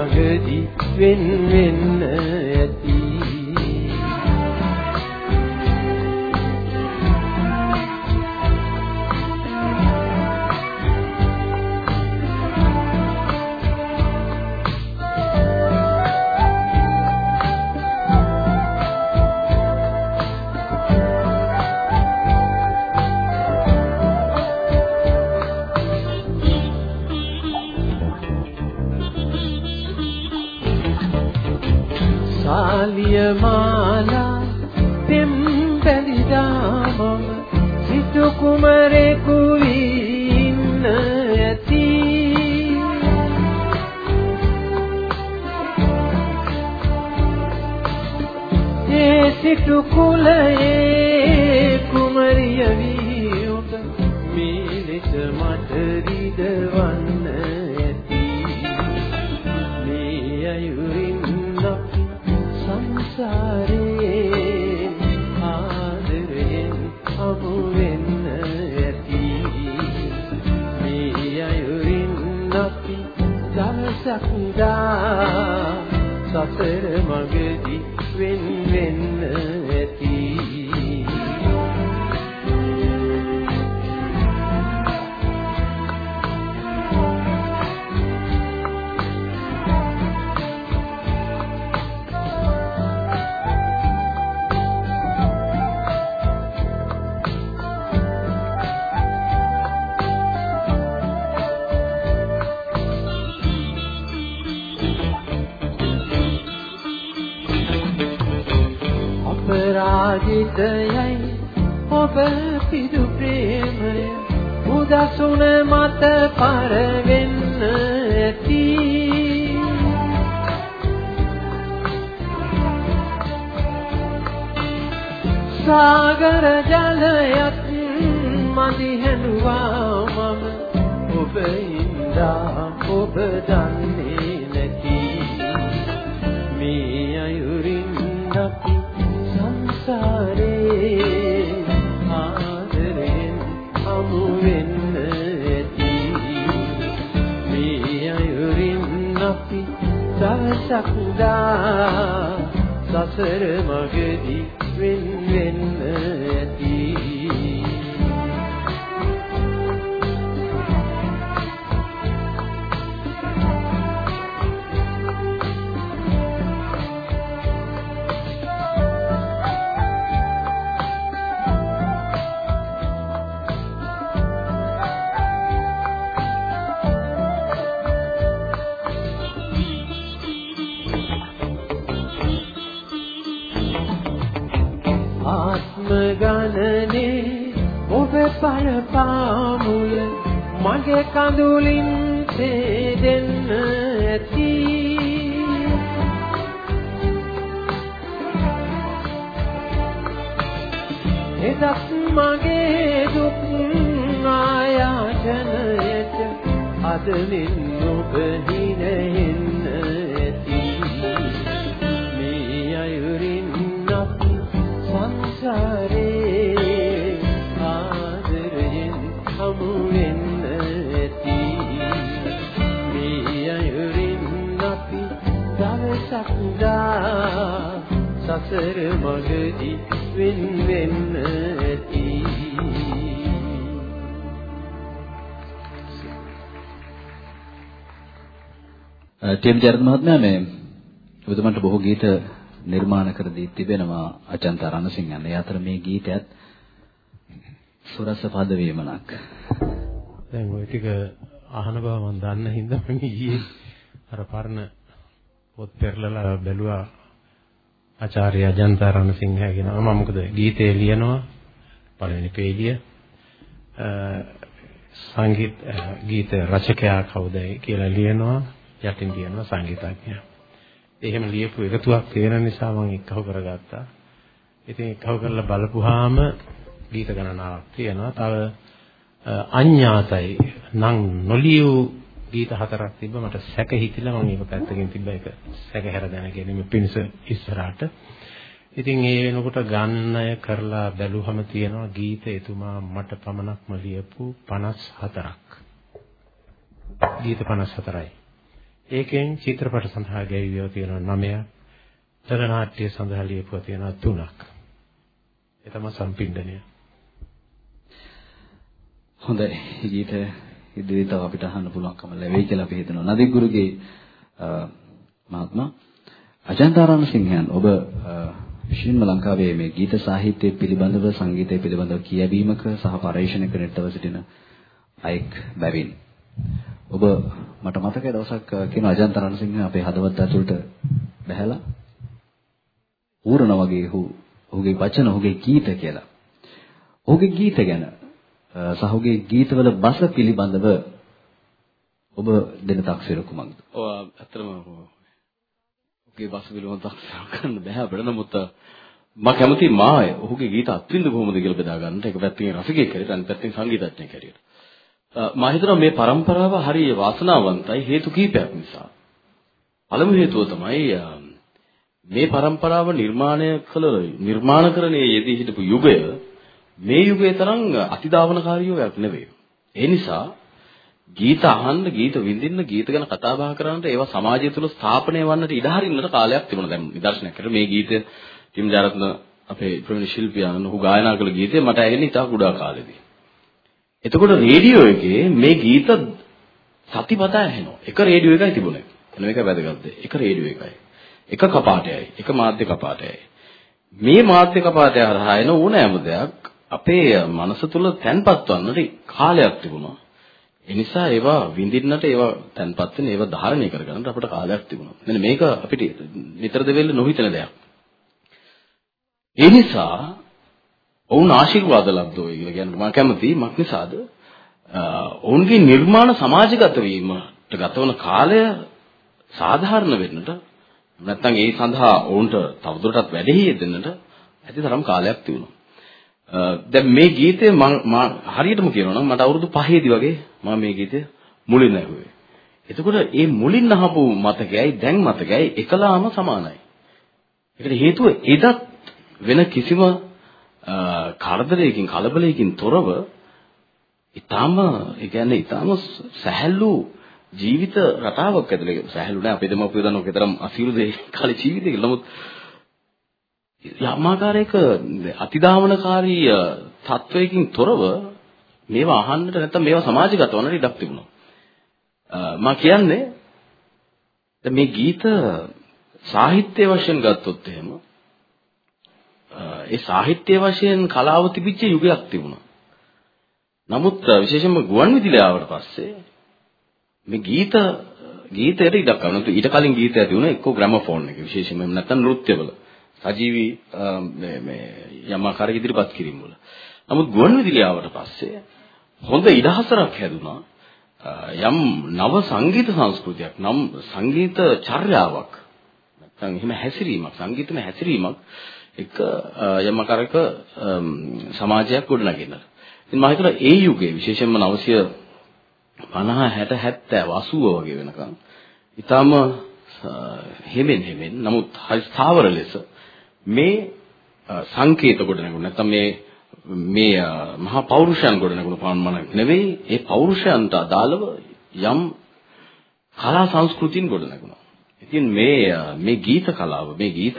මාර්ගදි වෙන් වෙන්න රිදවන්න ඔබ පරපාමුල මගේ කඳුලින් තේදෙන්න ඇති. එදත් මගේ දුක් ආයාචනයට අද මින් ඔබ හිනෙන්න දා සසර මගදී වෙන් වෙන්න ඇති ටීම් ජර්ද මහත්මයා මේ ඔබතුමන්ට බොහෝ ගීත නිර්මාණ කර දී තිබෙනවා අචන්ත රණසිංහන්. ඒ අතර මේ ගීතයත් සුරස පද වේමනක්. දැන් ওই ටික අහන බව මම දන්න හින්දා මම ඊයේ අර පරණ පොත් පෙරලලා බැලුවා ආචාර්ය අජන්ත රණසිංහගේ නම මම මොකද ගීතේ ලියනවා පළවෙනි පේජිය සංගීත ගීත රචකයා කවුද කියලා ලියනවා යටින් ලියනවා සංගීතඥයා. එහෙම ලියපු එකතුවක් තියෙන නිසා මම එක්කව කරගත්තා. ඉතින් එක්කව කරලා බලපුවාම ගීත ගණනාවක් තියෙනවා. තව අඤ්ඤාතයි නම් නොලියු ගීත හතරක් තිබ්බ මට සැක හිතිලා මම ඒක පැත්තකින් තිබ්බ එක සැක හැර දැන ගැනීම පිණිස ඉස්සරහට. ඉතින් ඒ වෙනකොට ගණනය කරලා බැලුවම තියෙනවා ගීත එතුමා මට පමණක්ම ලියපු 54ක්. ගීත 54යි. ඒකෙන් චිත්‍රපට සඳහා ගැයවිව තියෙනවා 9ක්. තරනාට්‍ය සඳහා ලියපුවා තියෙනවා 3ක්. ඒ තමයි සම්පින්ඩනය. හොඳයි. ගීත ඉදිරියට තව අපිට අහන්න පුළුවන්කම ලැබෙයි කියලා අපි හිතනවා. නදීක් ගුරුගේ මහත්මයා අජන්තාරාම සිංහයන් ඔබ විශේෂයෙන්ම ලංකාවේ මේ ගීත සාහිත්‍ය පිළිබඳව සංගීතය පිළිබඳව කියවීමක සහ පරිශීලනයක නිරතව සිටින අයෙක් බැවින් ඔබ මට මතකයි දවසක් කියන අජන්ත රණසිංහ අපේ හදවත් ඇතුළට බැහැලා ඌරන වගේ ඔහු ඔහුගේ වචන ඔහුගේ ගීත කියලා. ඔහුගේ ගීත ගැන සහෝගේ ගීතවල බස පිළිබඳව ඔබ දෙන තක්සේර කුමක්ද? ඔව් ඇත්තටම ඔහුගේ බස පිළිබඳව තක්සේර කරන්න බෑ අපිට. නමුත් මම කැමති මාය ඔහුගේ ගීත අත්විඳ කොහොමද කියලා බෙදා ගන්නට. ඒක පැත්තකින් රසිකයෙක් හැටියට අනිත් පැත්තෙන් සංගීතඥයෙක් හැටියට. මම හිතනවා මේ પરම්පරාව හරිය වාසනාවන්තයි හේතු කීපයක් නිසා. පළමු හේතුව තමයි මේ પરම්පරාව නිර්මාණය කළ නිර්මාණ කරණයේ යෙදී හිටපු යුගය මේ යුගයේ තරම් අතිදාවනකාරී යුගයක් නෙවෙයි. ඒ නිසා ගීත අහන්න, ගීත විඳින්න, ගීත ගැන කතා බහ කරන්නට ඒවා සමාජය තුළ ස්ථාපනය වන්නට ඉඩ හරින්නට කාලයක් තිබුණා. දැන් නිදර්ශනයක් කරලා මේ ගීතය ටිම් ජාරත්න අපේ ප්‍රවීණ ශිල්පියාණන් ඔහු ගායනා කළ ගීතය මට ඇහෙන්නේ ඉතා කුඩා කාලෙදී. එතකොට රේඩියෝ එකේ මේ ගීත සතිපතා ඇහෙනවා. එක රේඩියෝ එකයි තිබුණේ. එන එක වැදගත් දෙයක්. එක රේඩියෝ එකයි. එක කපාටයයි. එක මාධ්‍ය කපාටයයි. මේ මාධ්‍ය කපාටය හරහා එන ඕනෑම දෙයක් අපේ මනස තුල තැන්පත් වන්නට කාලයක් තිබුණා. ඒ නිසා ඒවා විඳින්නට ඒවා තැන්පත් වෙන ඒවා ධාරණය කරගන්නට අපිට කාලයක් තිබුණා. මෙන්න මේක අපිට නිතර දෙවෙල්ල නොහිතන දෙයක්. ඒ නිසා ඔවුන් ආශිර්වාද ලබ්දෝ කියලා කියන්න මම කැමතියි. මක් නිසාද? ඔවුන්ගේ නිර්මාණ සමාජගත වීමට ගතවන කාලය සාධාරණ වෙන්නට නැත්නම් ඒ සඳහා ඔවුන්ට තවදුරටත් වැඩි යෙදෙන්නට ඇතිතරම් කාලයක් තිබුණා. දැන් මේ ගීතය මම හරියටම කියනවා නම් මට අවුරුදු 5ේදී වගේ මම මේ ගීතය මුලින් ඇහුවේ. එතකොට මේ මුලින් අහපු මතකයයි දැන් මතකයයි එකලාම සමානයි. ඒකට හේතුව එදත් වෙන කිසිම කරදරයකින් කලබලයකින් තොරව ඊටාම ඒ කියන්නේ ඊටාම සැහැල්ලු ජීවිත රටාවක් ඇතුලේ සැහැල්ලු නෑ අපේ දෙමව්පියෝ දන්නව කතරම් අසීරු දෙයක් කාලේ ජීවිතේ නමුත් යම්මාකාරයක අතිදාවනකාරී තත්වයකින් තොරව මේවා අහන්නට නැත්නම් මේවා සමාජගත වන ඉඩක් තිබුණා. මම කියන්නේ මේ ගීත සාහිත්‍ය වශයෙන් ගත්තොත් එහෙම ඒ සාහිත්‍ය වශයෙන් කලාව තිබිච්ච යුගයක් තිබුණා. නමුත් විශේෂයෙන්ම ගුවන් විදුලිය ආවට පස්සේ මේ ගීත ගීතයට ඉඩක් ගන්නවා. ඊට කලින් ගීතය තිබුණා එක්ක ග්‍රැමෆෝන් එක විශේෂයෙන්ම නැත්නම් නෘත්‍යවල. සජීවී මේ මේ යම් ආකාරයක ඉදිරිපත් කිරීම වල. නමුත් ගුවන් විදුලිය ආවට පස්සේ හොඳ ඉඩහසරක් හැදුනා. යම් නව සංගීත සංස්කෘතියක් නම් සංගීත චර්යාවක් නැත්නම් එහෙම හැසිරීමක් සංගීතමය හැසිරීමක් එක යම් ආකාරයක සමාජයක් ගොඩනගින්න. ඉතින් මම හිතනවා ඒ යුගයේ විශේෂයෙන්ම 950 60 70 80 වගේ වෙනකන් ඊටම හිමෙන් හිමෙන් නමුත් හරි ස්ථාවර ලෙස මේ සංකේත ගොඩනගුණ නැත්නම් මේ මේ මහා පෞරුෂයන් ගොඩනගුණ පමණක් නෙවෙයි ඒ පෞරුෂයන්ට අදාළව යම් කලා සංස්කෘතියින් ගොඩනගුණා. ඉතින් මේ මේ ගීත කලාව මේ ගීත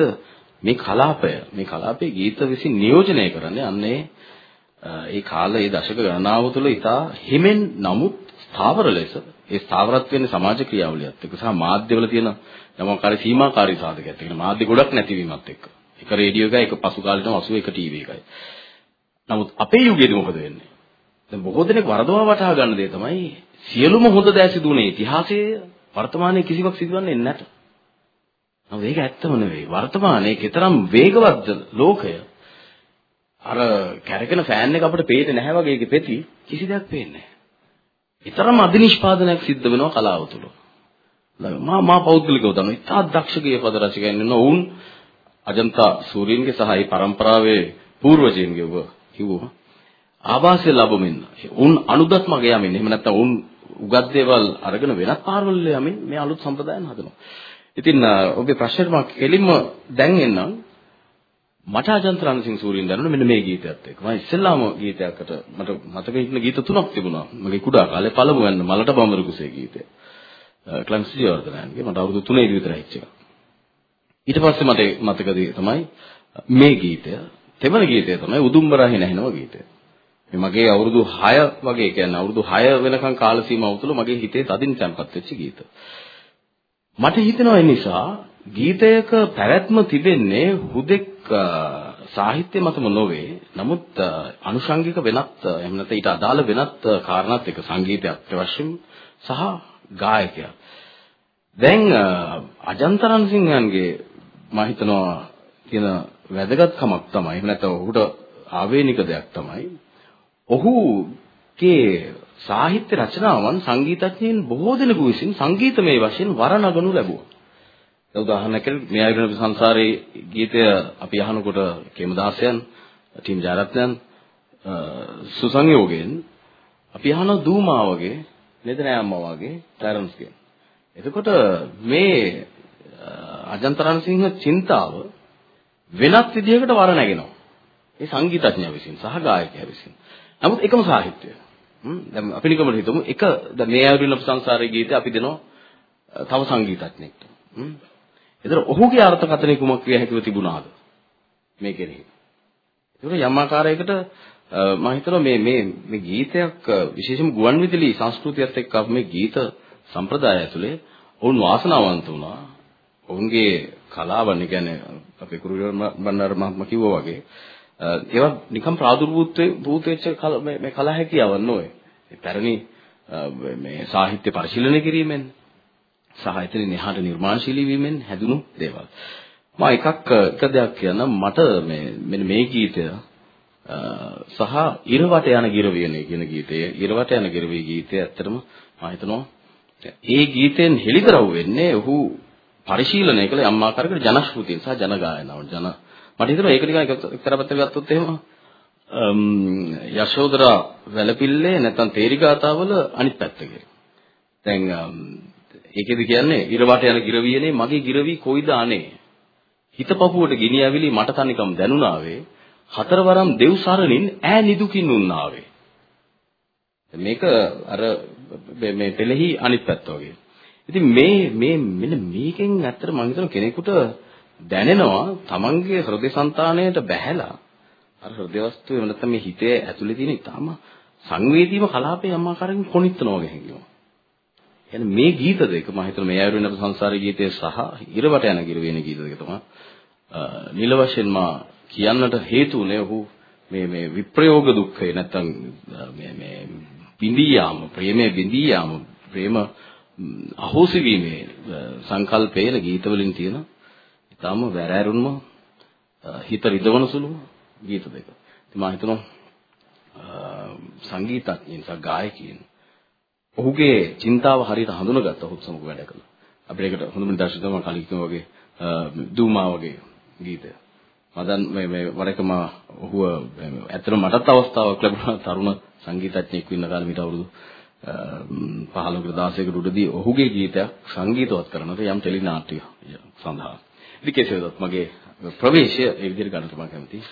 මේ කලාපය මේ කලාපයේ ගීත විසින් නියෝජනය කරන්නේ අන්නේ ඒ කාලේ ඒ දශක ගණනාව තුළ ඉතා හිමෙන් නමුත් ස්ථාවර ලෙස ඒ ස්ථාවරත් වෙන්නේ සමාජ ක්‍රියාවලියත් එක්ක සහ මාධ්‍යවල තියෙන යමකාරී සීමාකාරී සාධකයක් එක්ක මාධ්‍ය ගොඩක් නැතිවීමත් එක්ක එක රේඩියෝ එකයි එක පසු කාලෙටම 81 ටීවී එකයි නමුත් අපේ යුගයේදී මොකද වෙන්නේ දැන් බොහෝ දෙනෙක් වරදවා වටහා ගන්න දේ තමයි සියලුම හොඳ දෑ සිදුුනේ ඉතිහාසයේ වර්තමානයේ කිසිවක් සිදුවන්නේ නැත නමුත් ඒක ඇත්තම නෙවෙයි. වර්තමානයේ කතරම් වේගවත් ලෝකය අර කැරකෙන ෆෑන් එක අපිට පේන්නේ නැහැ වගේ ඒකේ පෙති කිසි දෙයක් පේන්නේ නැහැ. ඊතරම් අධිනිෂ්පාදනයක් සිද්ධ වෙනවා කලාව තුළ. මා මා පෞද්ගලිකව තමයි ඉතා දක්ෂ ගේය පද රචකයන් ඉන්න ඔවුන් අජන්තා සූරීන්ගේ සහ ඒ පරම්පරාවේ පූර්වජයන්ගේ ඔබ කිව්වා ආවාසය ලැබෙමින් උන් අනුදත් මග යමින් එහෙම නැත්නම් උන් උගත් දේවල් අරගෙන වෙනත් පාරවල යමින් මේ අලුත් සම්ප්‍රදායන් හදනවා. ඉතින් ඔබේ ප්‍රශ්නෙට මම කෙලින්ම දැන් එන්නම් මට අජන්ත රණසිංහ සූරීන් දන්නුනේ මෙන්න මේ ගීතයත් එක්ක. මම ඉස්සෙල්ලාම ගීතයකට මට මතක හිටින ගීත තුනක් තිබුණා. මගේ කුඩා කාලේ පළමු වෙන මලට බඹරු කුසේ ගීතය. ක්ලන්ස් ජෝර්දනන්ගේ මට අවුරුදු 3 විතර හිච්ච එක. ඊට පස්සේ මට මතකදී තමයි මේ ගීතය. තෙවන ගීතය තමයි උදුම්බරහි නැහිනව ගීතය. මේ මගේ අවුරුදු 6 වගේ කියන්නේ අවුරුදු 6 වෙනකන් කාල සීමාව තුළ මගේ හිතේ තදින් තැම්පත් වෙච්ච ගීත. මට හිතෙනවා ඒ නිසා ගීතයක පැවැත්ම තිබෙන්නේ හුදෙක් සාහිත්‍ය මතම නොවේ. නමුත් අනුශංගික වෙනත් එහෙම නැත්නම් ඊට අදාළ වෙනත් කාරණාත් එක්ක සංගීතයක් අවශ්‍යම සහ ගායකයා. දැන් අජන්තරන් සිංහන්ගේ මම හිතනවා තියෙන වැදගත්කමක් තමයි එහෙම නැත්නම් ඔහුට ආවේනික දෙයක් තමයි ඔහුගේ සාහිත්‍ය රචනාවන් සංගීතඥයින් බොහෝ දෙනෙකු විසින් සංගීතමය වශයෙන් වරණගනු ලැබුවා. දැන් උදාහරණයක් මේ ආයුර්වේද සංසාරේ ගීතය අපි අහනකොට කේමදාසයන්, ටීම් ජයරත්නයන් සුසංයෝගයෙන් අපි අහන දූමා වගේ නේද නෑම්මා වගේ ටැරන්ස් කියන. එතකොට මේ අජන්තරණසිංහ චින්තාව වෙනත් විදිහකට වර නැගෙනවා. ඒ සංගීතඥයා විසින් සහ ගායකයා විසින්. නමුත් එකම සාහිත්‍යය. හ්ම් දැන් අපි නිකම්ම හිතමු එක දැන් මේ ආයුර්වේද සංසාරයේ ගීතය අපි දෙනවා තව සංගීතඥයෙක්ට. හ්ම් ඒතර ඔහුගේ අර්ථකථනය කුමක් විය හැකිව තිබුණාද? මේ කෙරෙහි. ඒක යම් ආකාරයකට මම හිතනවා මේ මේ මේ ගීතයක් විශේෂම ගුවන් විදුලි සංස්කෘතියත් එක්ක මේ ගීත සම්ප්‍රදාය ඇතුලේ ඔවුන් වාසනාවන්ත වුණා. ඔවුන්ගේ කලාවන් කියන්නේ අපේ කුරුවිල බණ්ඩාර මහත්මයා කිව්වා වගේ ඒවා නිකම් ප්‍රාදුර්භූතේ භූත වෙච්ච මේ කලා හැකියාවක් නොවේ. මේ පැරණි මේ සාහිත්‍ය පරිශීලනය කිරීමෙන් සහ එතනින් එහාට නිර්මාණශීලී වීමෙන් හැදුණු දේවල්. මම එකක් එක දෙයක් කියන්න මට මේ මෙන්න මේ ගීතය සහ ඉරවට යන ගිරවියනේ කියන ගීතය ඉරවට යන ගිරවිය ගීතය ඇත්තටම මම හිතනවා ඒ ගීතෙන් හෙළිදරව් වෙන්නේ ඔහු පරිශීලනය කළ යම් ආකාරයකට ජනශ්‍රුතිය සහ ජනගායනාව ජන. මට හිතෙනවා ඒක නිකන් එක්තරා පැත්තකට ගත්තොත් එහෙම යශෝදරා වැලපිල්ලේ නැත්නම් තේරිගාතාවල අනිත් පැත්තකේ දැන් ඒකෙදි කියන්නේ ඉරවට යන ගිරවියනේ මගේ ගිරවි කොයිද අනේ? හිතපපුවට ගිනි ඇවිලි මට තනිකම් දැනුණාවේ හතරවරම් දෙව් සරණින් ඈ නිදුකින් උන්නාවේ. මේක අර මේ පෙළෙහි අනිත් පැත්ත වගේ. ඉතින් මේ මේ මෙන්න මේකෙන් ඇත්තට මම හිතන කෙනෙකුට දැනෙනවා තමන්ගේ හෘද సంతාණයට බැහැලා අර හෘද වස්තුවේ නැත්නම් මේ හිතේ ඇතුලේ තියෙන ඊටාම සංවේදීව කලාපේ යම් ආකාරයකින් කොනිටනවා හැකියාව. يعني මේ ගීත දෙක මම හිතන මේ ආයුරින් අපේ සංසාරී ගීතය සහ ඉරවට යන ගිර වෙන ගීත දෙක තමයි නිල වශයෙන් මා කියන්නට හේතු උනේ ඔහු මේ මේ විප්‍රයෝග දුක්ඛය නැත්තම් මේ මේ බිඳියාම ප්‍රේමයේ බිඳියාම ප්‍රේම අහෝසි වීමේ සංකල්පයේ ගීත වලින් තියෙන ඊටම වැරෑරුම්ම හිත රිදවන සුළු ගීත දෙක. ඉතින් මම හිතනවා සංගීතඥයින් සහ ගායකයින් ඔහුගේ චින්තාව හරියට හඳුනගත්ත ඔහුත් සමග වැඩ කළා. අපිට ඒකට හොඳම නිදර්ශනය තමයි කලින් කිව්වා වගේ දූමා වගේ ගීතය. මදන් මේ මේ වරකම ඔහුව ඇත්තටම මටත් අවස්ථාවක් ලැබුණා තරුණ සංගීතඥයෙක් වෙන්න කාලේ මීට අවුරුදු 15කට 16කට උඩදී ඔහුගේ ගීතයක් සංගීතවත් කරනට යම් ටෙලි නාට්‍ය සඳහා. ඉතින් කෙසේවත් මගේ ප්‍රවේශය ඒ විදිහට ගන්නට මම කැමතියි.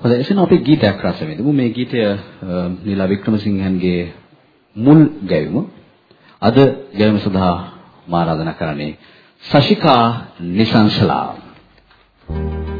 හොඳයි එසේනම් අපි ගීතයක් රස විඳමු. මේ ගීතය නීලා වික්‍රමසිංහන්ගේ මුල් ගැයුම අද ගැයුම සඳහා මා ආරාධනා කරන්නේ සශිකා නිසංසලා සිතින්ගෙන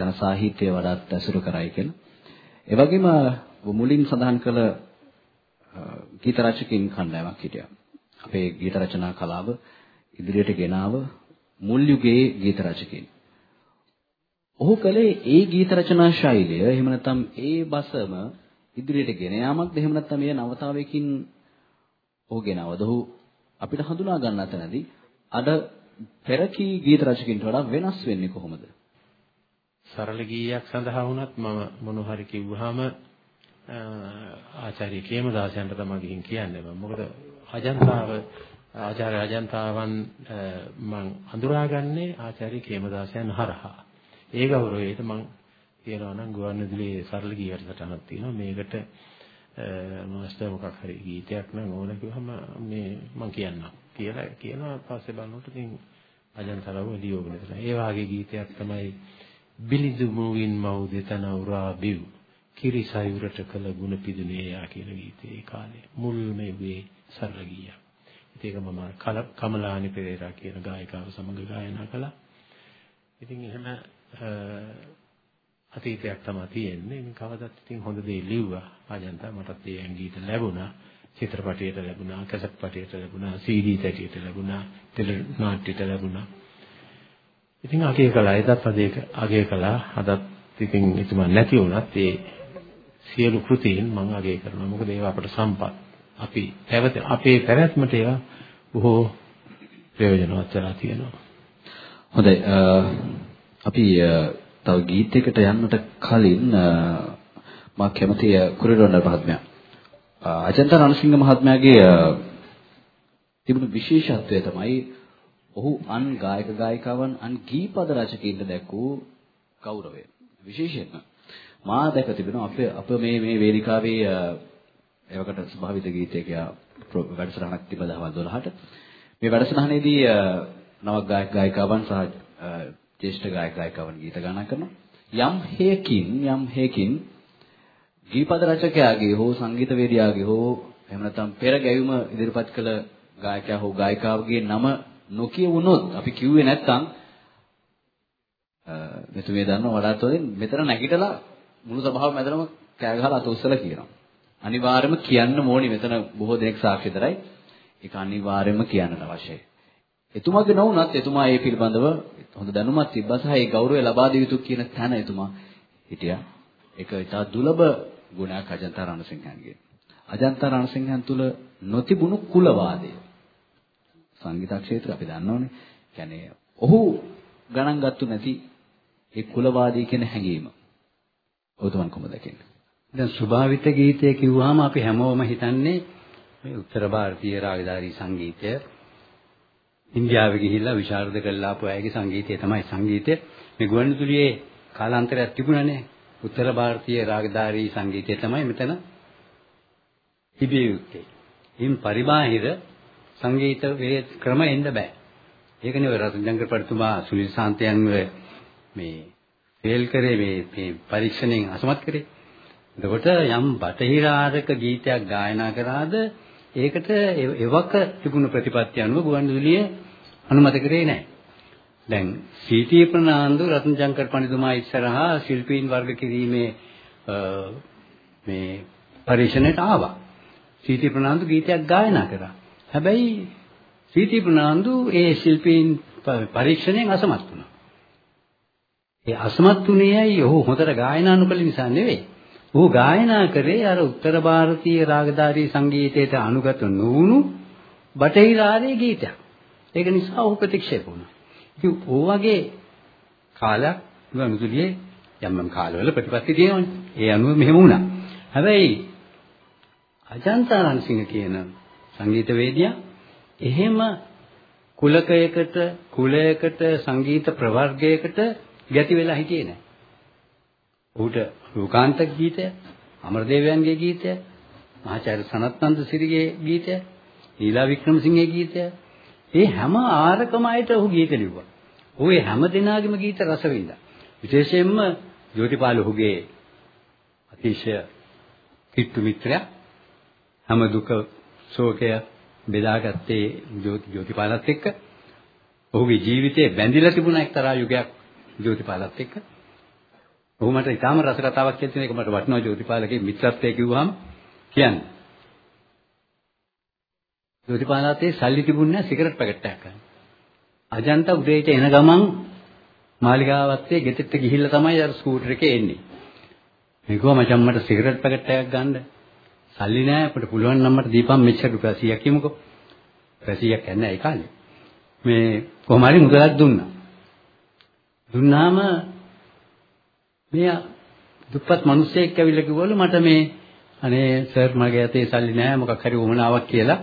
ජන සාහිත්‍ය වඩාත් ඇසුරු කරයි කියලා. ඒ වගේම ඔබ මුලින් සඳහන් කළ අ, ගීත රචකින් කණ්ඩායමක් හිටියා. අපේ ගීත රචනා කලාව ඉදිරියට ගෙනාව මුල් යුගයේ ගීත රචකින්. ඔහු කලේ ඒ ගීත රචනා ශෛලිය එහෙම නැත්නම් ඒ බසම ඉදිරියට ගෙන යාමක්ද එහෙම නැත්නම් මේ නවතාවයකින් ඔහු ගෙනවද ඔහු අපිට හඳුනා ගන්න තැනදී අද පෙරකී ගීත රචකින්ට වඩා වෙනස් වෙන්නේ කොහොමද? සරල ගීයක් සඳහා වුණත් මම මොන හරි කිව්වහම ආචාර්ය කේමදාසයන්ට තමයි ගිහින් කියන්නේ මම. මොකද අජන්තාව ආචාර්ය අජන්තාවන් මම අඳුරාගන්නේ ආචාර්ය කේමදාසයන් හරහා. ඒ ගෞරවයට මම කියනවා නම් ගුවන්විදුලියේ සරල ගී වැඩසටහනක් තියෙනවා. මේකට මාස්ටර් මොකක් හරි ගීතයක් නම් ඕන කිව්වම මේ මම කියන්නම් කියලා කියනවා පස්සේ බලනකොට ඉතින් අජන්තරව ලියෝගෙන ඉතලා. ඒ වාගේ ගීතයක් තමයි බිලිඳු මුවින් මව් දෙතන උරා බිව් කිරි සයුරට කළ ගුණ පිදුනේ යා කියන ගීතේ ඒ කාලේ මුල්ම යුගයේ සරල ගීයක්. ඒක මම කමලානි පෙරේරා කියන ගායිකාව සමග ගායනා කළා. ඉතින් එහෙම අතීතයක් තමයි තියෙන්නේ. ඉතින් කවදත් ඉතින් හොඳ දේ ලිව්වා. ආජන්තා මටත් ඒ ගීත ලැබුණා. චිත්‍රපටයට ලැබුණා, කැසට් පටයට ලැබුණා, CD තැටියට ලැබුණා, ටෙලි නාට්‍යයට ලැබුණා. ඉතින් අගය කළා. එදත් අදේක අගය කළා. අදත් ඉතින් එතුමා නැති වුණත් ඒ සියලු කෘතීන් මම අගය කරනවා. මොකද ඒවා අපට සම්පත්. අපි පැවත අපේ පැවැත්මට ඒවා බොහෝ ප්‍රයෝජනවත් වෙලා තියෙනවා. හොඳයි අපි තව ගීතයකට යන්නට කලින් මම කැමතියි කුරුරොන්න මහත්මයා අජන්ත රණසිංහ මහත්මයාගේ තිබුණු විශේෂත්වය තමයි ඔහු අන් ගායක ගායිකාවන් අන් ගීපද රචකයින්ට දැක්වූ ගෞරවය විශේෂයෙන්ම මා දැක තිබෙනවා අපේ අප මේ මේ වේදිකාවේ එවකට ස්වභාවිත ගීතයක වැඩසටහනක් තිබ්බ දවල් 12ට මේ වැඩසටහනේදී නවක් ගායක ගායිකාවන් සහ ජ්‍යෙෂ්ඨ ගායක ගායිකාවන් ගීත ගායනා කරනවා. යම් හේකින් යම් හේකින් ගීපද රචකයාගේ හෝ සංගීතවේදියාගේ හෝ එහෙම නැත්නම් පෙර ගැයුම ඉදිරිපත් කළ ගායකයා හෝ ගායිකාවගේ නම නොකිය වුණොත් අපි කිව්වේ නැත්නම් මෙතුමිය දන්නව වඩාත් හොඳින් මෙතන නැගිටලා මුළු සභාව මැදම කෑ ගහලා අත උස්සලා කියනවා. අනිවාර්යයෙන්ම කියන්න ඕනි මෙතන බොහෝ දෙනෙක් සාක්ෂිතරයි. ඒක අනිවාර්යයෙන්ම කියන්නට අවශ්‍යයි. එතුමාගේ නොවුනත් එතුමා ඒ පිළිබඳව හොඳ දැනුමක් තිබ්බා සහ ඒ ගෞරවය ලබා දිය යුතු කියන තැන එතුමා හිටියා. ඒක ඉතා දුලබ ගුණයක් අජන්තා රණසිංහන්ගේ. අජන්තා රණසිංහන් තුල නොතිබුණු කුලවාදය. සංගීත ක්ෂේත්‍රය අපි දන්නවනේ. කියන්නේ ඔහු ගණන් ගත්තු නැති ඒ කුලවාදී කියන හැඟීම. ඔතමන් කොහොමද දකින්නේ? දැන් ස්වභාවිත ගීතය කිව්වහම අපි හැමෝම හිතන්නේ මේ උත්තර ಭಾರತೀಯ රාගධාරී සංගීතය ඉන්දියාවේ ගිහිල්ලා විශාරද කළා ආපු අයගේ සංගීතය තමයි සංගීතය. මේ ගුවන්විදුලියේ කාලාන්තරයක් තිබුණානේ. උත්තර ಭಾರತೀಯ රාගධාරී සංගීතය තමයි මෙතන තිබිය යුත්තේ. ඉන් පරිබාහිර සංගීත වේ ක්‍රම එන්න බෑ. ඒකනේ රතනජංකර පඬිතුමා සුනිල් සාන්තයන්ව මේ ෆේල් කරේ මේ මේ පරීක්ෂණයෙන් අසමත් කරේ. එතකොට යම් බටහිර ආරක ගීතයක් ගායනා කරාද ඒකට එවක තිබුණු ප්‍රතිපත්ති අනුව ගුවන්විදුලිය අනුමත කරේ නැහැ. දැන් සීටී ප්‍රනාන්දු රත්නජංකර් පඬිතුමා ඉස්සරහා ශිල්පීන් වර්ග කිරීමේ මේ පරිශ්‍රණයට ආවා. සීටී ප්‍රනාන්දු ගීතයක් ගායනා කරා. හැබැයි සීටී ප්‍රනාන්දු ඒ ශිල්පීන් පරීක්ෂණයෙන් අසමත් වුණා. ඒ අසමත් වුණේයි ඔහු හොඳට ගායනා නොකළ නිසා නෙවෙයි. ඔහු ගායනා කරේ අර උත්තර ಭಾರತೀಯ රාගධාරී සංගීතයට අනුගත නොවුණු බටහිර ආදී ගීතයක්. ඒක නිසා ඔහු ප්‍රතික්ෂේප වුණා. ඉතින් ඕ වගේ කාලයක් ගනුදුලියේ යම් යම් කාලවල ප්‍රතිපත්ති තියෙනවනේ. ඒ අනුව මෙහෙම වුණා. හැබැයි අජන්තා රණසිංහ කියන සංගීතවේදියා එහෙම කුලකයකට කුලයකට සංගීත ප්‍රවර්ගයකට ගැති වෙලා හිටියේ නැහැ. ඌට රූකාන්ත ගීතය, අමරදේවයන්ගේ ගීතය, මහාචාර්ය සනත්නන්ද සිරිගේ ගීතය, ඊලා වික්‍රමසිංහගේ ගීතය, මේ හැම ආරකම අයට ඔහු ගීත ලිව්වා. ඔය හැම දිනාගෙම ගීත රස විඳා. විශේෂයෙන්ම ජෝතිපාල ඔහුගේ අතිශය කිට්ටු මිත්‍රයා හැම දුක ශෝකය බෙදාගත්තේ ජෝති ජෝතිපාලත් එක්ක. ඔහුගේ ජීවිතේ බැඳිලා තිබුණ එක්තරා යුගයක් ජෝතිපාලත් එක්ක. ඔහු මට ඉතාම රස කතාවක් කියන එක මට වටිනවා ජෝතිපාලගේ මිත්‍රත්වය කිව්වහම කියන්නේ. ජෝතිපාලතේ සල්ලි තිබුණේ නැහැ සිගරට් පැකට් එකක් ගන්න. අජන්ත උදේට එන ගමන් මාලිගාවත්තේ ගෙදෙට්ට ගිහිල්ලා තමයි අර ස්කූටර් එකේ එන්නේ. මේකෝ මචං මට සිගරට් පැකට් එකක් ගන්න. සල්ලි නෑ අපිට පුළුවන් නම් මට දීපන් මෙච්චර රුපියල් 100ක් කියමුකෝ. රුපියල් 100ක් යන්නේ ඒ කාලේ. මේ කොහොම හරි මුදලක් දුන්නා. දුන්නාම මෙයා දුප්පත් මිනිස්සෙක් ඇවිල්ලා කිව්වලු මට මේ අනේ සර් මගේ අතේ සල්ලි නෑ මොකක් හරි වමනාවක් කියලා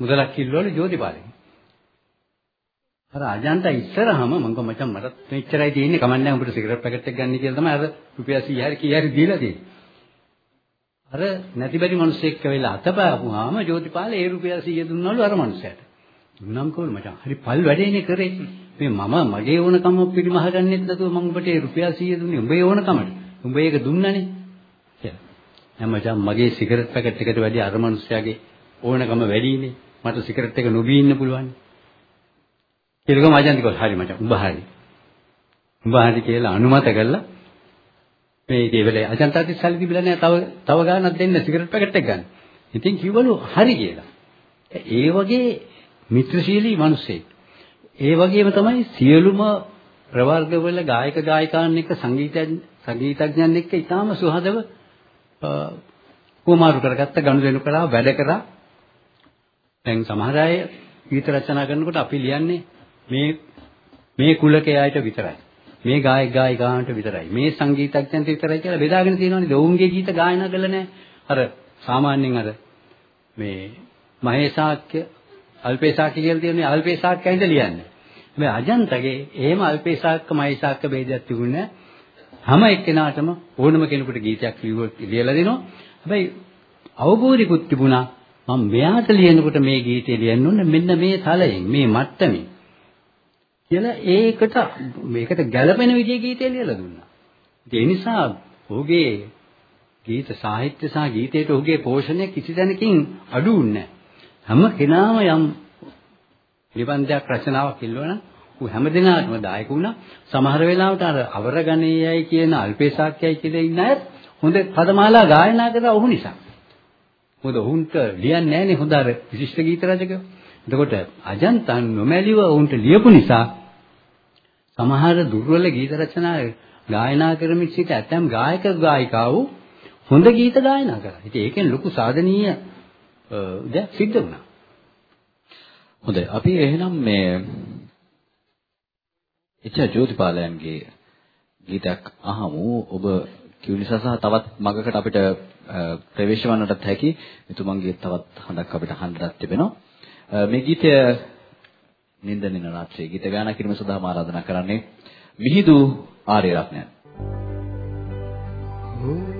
මුදලක් කිල්ලවලු ජෝතිපාලෙන්. අර අජන්ත ඉස්සරහම මම කිව්වා මචං මට මෙච්චරයි තියෙන්නේ කමන්නේ උඹට සිගරට් පැකට් එකක් ගන්න කියලා තමයි අර රුපියල් 100 හරි කී හරි දීලා තියෙන්නේ. අර නැති බැරි මිනිස්සෙක් වෙලා අතපාපුවාම ජෝතිපාල ඒ රුපියල් 100 දුන්නලු අර මිනිස්සයාට. දුන්නම් කොහොමද මචං? හරි පල් වැඩේනේ කරේ. මේ මම මගේ ඕනකම පිරිමහ ගන්නෙත් නැතුව මම ඔබට ඒ රුපියල් 100 දුන්නේ උඹේ ඕනකමට. උඹ ඒක දුන්නනේ. කියලා. දැන් මචං මගේ සිගරට් පැකට් එකට වැඩි අර මිනිස්සයාගේ ඕනකම වැඩිනේ. මට සිගරට් එක නොබී ඉන්න පුළුවන්. කියලා මචං කිව්වා හරි මචං උඹ හරි. උඹ හරි කියලා අනුමත කළා. මේ ඉතින් වෙලේ අජන්තාති සල්ලි තිබිලා නැහැ තව තව ගානක් දෙන්න සිගරට් පැකට් එකක් ගන්න. ඉතින් කිව්වලු හරි කියලා. ඒ වගේ මිත්‍රශීලී මිනිස්සෙක්. ඒ වගේම තමයි සියලුම ප්‍රවර්ගවල ගායක ගායිකාන් එක්ක සංගීතයන් සංගීතඥයන් එක්ක ඊටාම සුහදව කුමාරු කරගත්ත ගනුදෙනු කරා වැඩ කරා. දැන් සමහර අය ගීත රචනා කරනකොට අපි ලියන්නේ මේ මේ කුලකයාට විතරයි. මේ ගායක ගායිකාන්ට විතරයි. මේ සංගීතඥයන්ට විතරයි කියලා බෙදාගෙන තියෙනවනේ. ඔවුන්ගේ ගීත ගායනා කළා නෑ. අර සාමාන්‍යයෙන් අර මේ මහේසාක්‍ය අල්පේසාක්‍ය කියලා තියෙන්නේ අල්පේසාක්‍යයින්ද ලියන්නේ. මේ අජන්තගේ එහෙම අල්පේසාක්ක මහේසාක්ක ભેදයක් තිබුණේ හැම එක්කෙනාටම ඕනම කෙනෙකුට ගීතයක් ලියලා දෙනවා. හැබැයි අවබෝධිකුත් තිබුණා මම මෙයාට ලියනකොට මේ ගීතය ලියන්න ඕනේ මෙන්න මේ තලයෙන් මේ මට්ටමින්. කියලා ඒකට මේකට ගැළපෙන විදිහේ ගීතය ලියලා දුන්නා. ඒ නිසා ඔහුගේ ගීත සාහිත්‍ය සහ ගීතයට ඔහුගේ පෝෂණය කිසි තැනකින් අඩු වුණේ හැම කෙනාම යම් නිබන්ධයක් රචනාවක් ඉල්ලුවනම් ඌ හැම දිනාටම දායක වුණා. සමහර වෙලාවට අර අවරගණේයයි කියන අල්පේසාක්‍යයි කියලා ඉන්න අය හොඳ පදමාලා ගායනා කරලා ඔහු නිසා. මොකද ඔවුන්ට ලියන්නේ නැහනේ හොඳ අර විශිෂ්ට ගීත රචකයෝ. එතකොට අජන්තන් නොමැලිව ඔවුන්ට ලියපු නිසා සමහර දුර්වල ගීත රචනා ගායනා කරමින් සිට ඇතැම් ගායක ගායිකාවෝ හොඳ ගීත ගායනා කරා. ඉතින් ඒකෙන් ලොකු සාධනීය දෙයක් සිද්ධ වුණා. හොඳයි. අපි එහෙනම් මේ එචා ජෝතිපාලයන්ගේ ගීතයක් අහමු. ඔබ කිව් නිසා සහ තවත් මගකට අපිට ප්‍රවේශ වන්නටත් හැකි. එතුමන්ගේ තවත් හඬක් අපිට අහන්නත් තිබෙනවා. මේ ගීතය නින්දනින රාත්‍රියේ ගීත ගායනා කිරීම සඳහා ආරාධනා කරන්නේ මිහිඳු ආර්යරත්නයන්. ඔබ oh.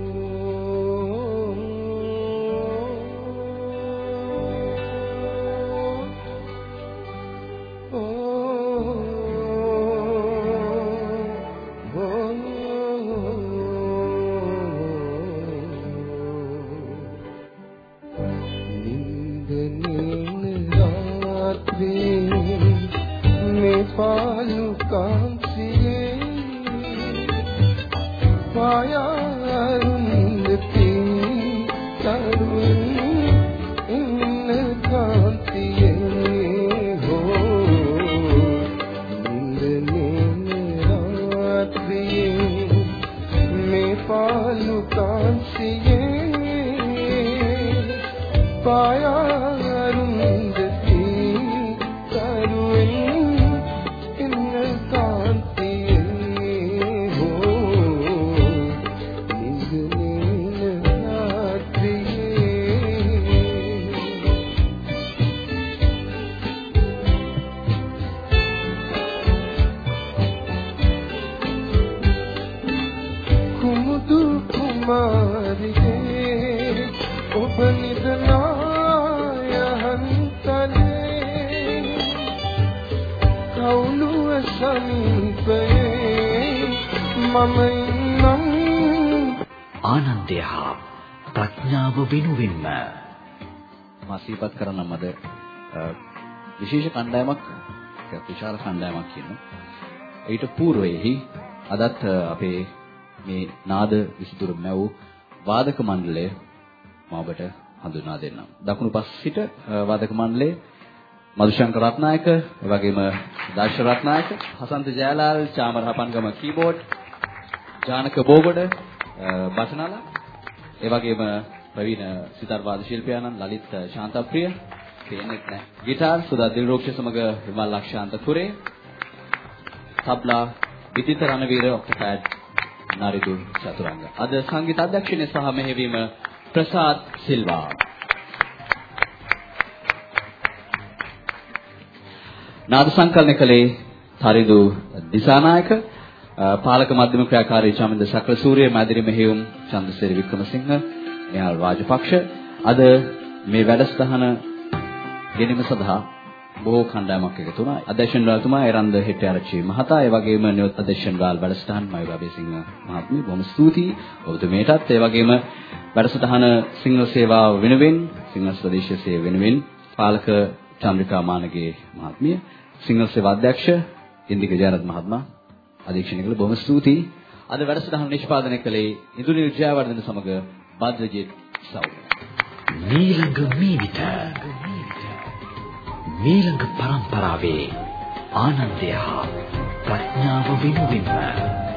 මා සිහිපත් කරන්නම් අද විශේෂ කණ්ඩායමක් විශාල කණ්ඩායමක් කියන ඊට పూర్වයේහි අදත් අපේ මේ නාද විසුතුරු මැව් වාදක මණ්ඩලය මම ඔබට හඳුනා දෙන්නම්. දකුණු පස්සිට වාදක මණ්ඩලයේ මధుශංකර රත්නායක, එවැගේම දාශ රත්නායක, හසන්ත ජයලාල්, චාමර හපන්ගම කීබෝඩ්, ජානක බෝගොඩ, බටනලා, එවැගේම ප්‍රවීණ සිතාර් වාද ශිල්පියාණන් ලලිත් ශාන්තප්‍රිය, පේනෙත් නැහැ. ගිටාර් සුදා දිල්රෝක්ෂ සමග විමල් ලක්ෂාන්ත කුරේ, තබ්ලා විදිත රණවීර ඔක්ටපෑඩ් නාරිදු චතුරංග. අද සංගීත අධ්‍යක්ෂණය සහ මෙහෙවීම ප්‍රසාද් සිල්වා. නාද සංකලනය කළේ තරිදු දිසානායක අ, පාලක මධ්‍යම ක්‍රියාකාරී චමින්ද සක්‍රසූරිය මැදිරි මෙහෙයුම් චන්දසිරි වික්‍රමසිංහ නිහාල් රාජපක්ෂ අද මේ වැඩසටහන ගෙනීම සඳහා බොහෝ කණ්ඩායමක් එකතු වුණා. අධ්‍යක්ෂණ රාජතුමා එරන්ද හෙට්ටිආරච්චි මහතා ඒ වගේම නියොත් අධ්‍යක්ෂණ රාල් වැඩසටහන් මයුර අබේසිංහ මහත්මිය බොහොම ස්තුතියි ඔබතුමීටත් ඒ වගේම වැඩසටහන සිංහල සේවාව වෙනුවෙන් සිංහල ස්වදේශීය සේවය වෙනුවෙන් පාලක චන්ද්‍රිකා මානගේ මහත්මිය සිංහල සේවා අධ්‍යක්ෂ ඉන්දික ජයරත් මහත්මයා අධීක්ෂණය කළ බොහොම ස්තුතියි. අද වැඩසටහන නිෂ්පාදනය කළේ ඉන්දුනි විජයවර්ධන සමග බද්දජිත් සවුල. මීළඟ මීවිත මීළඟ පරම්පරාවේ ආනන්දය හා ප්‍රඥාව වෙනුවෙන්ම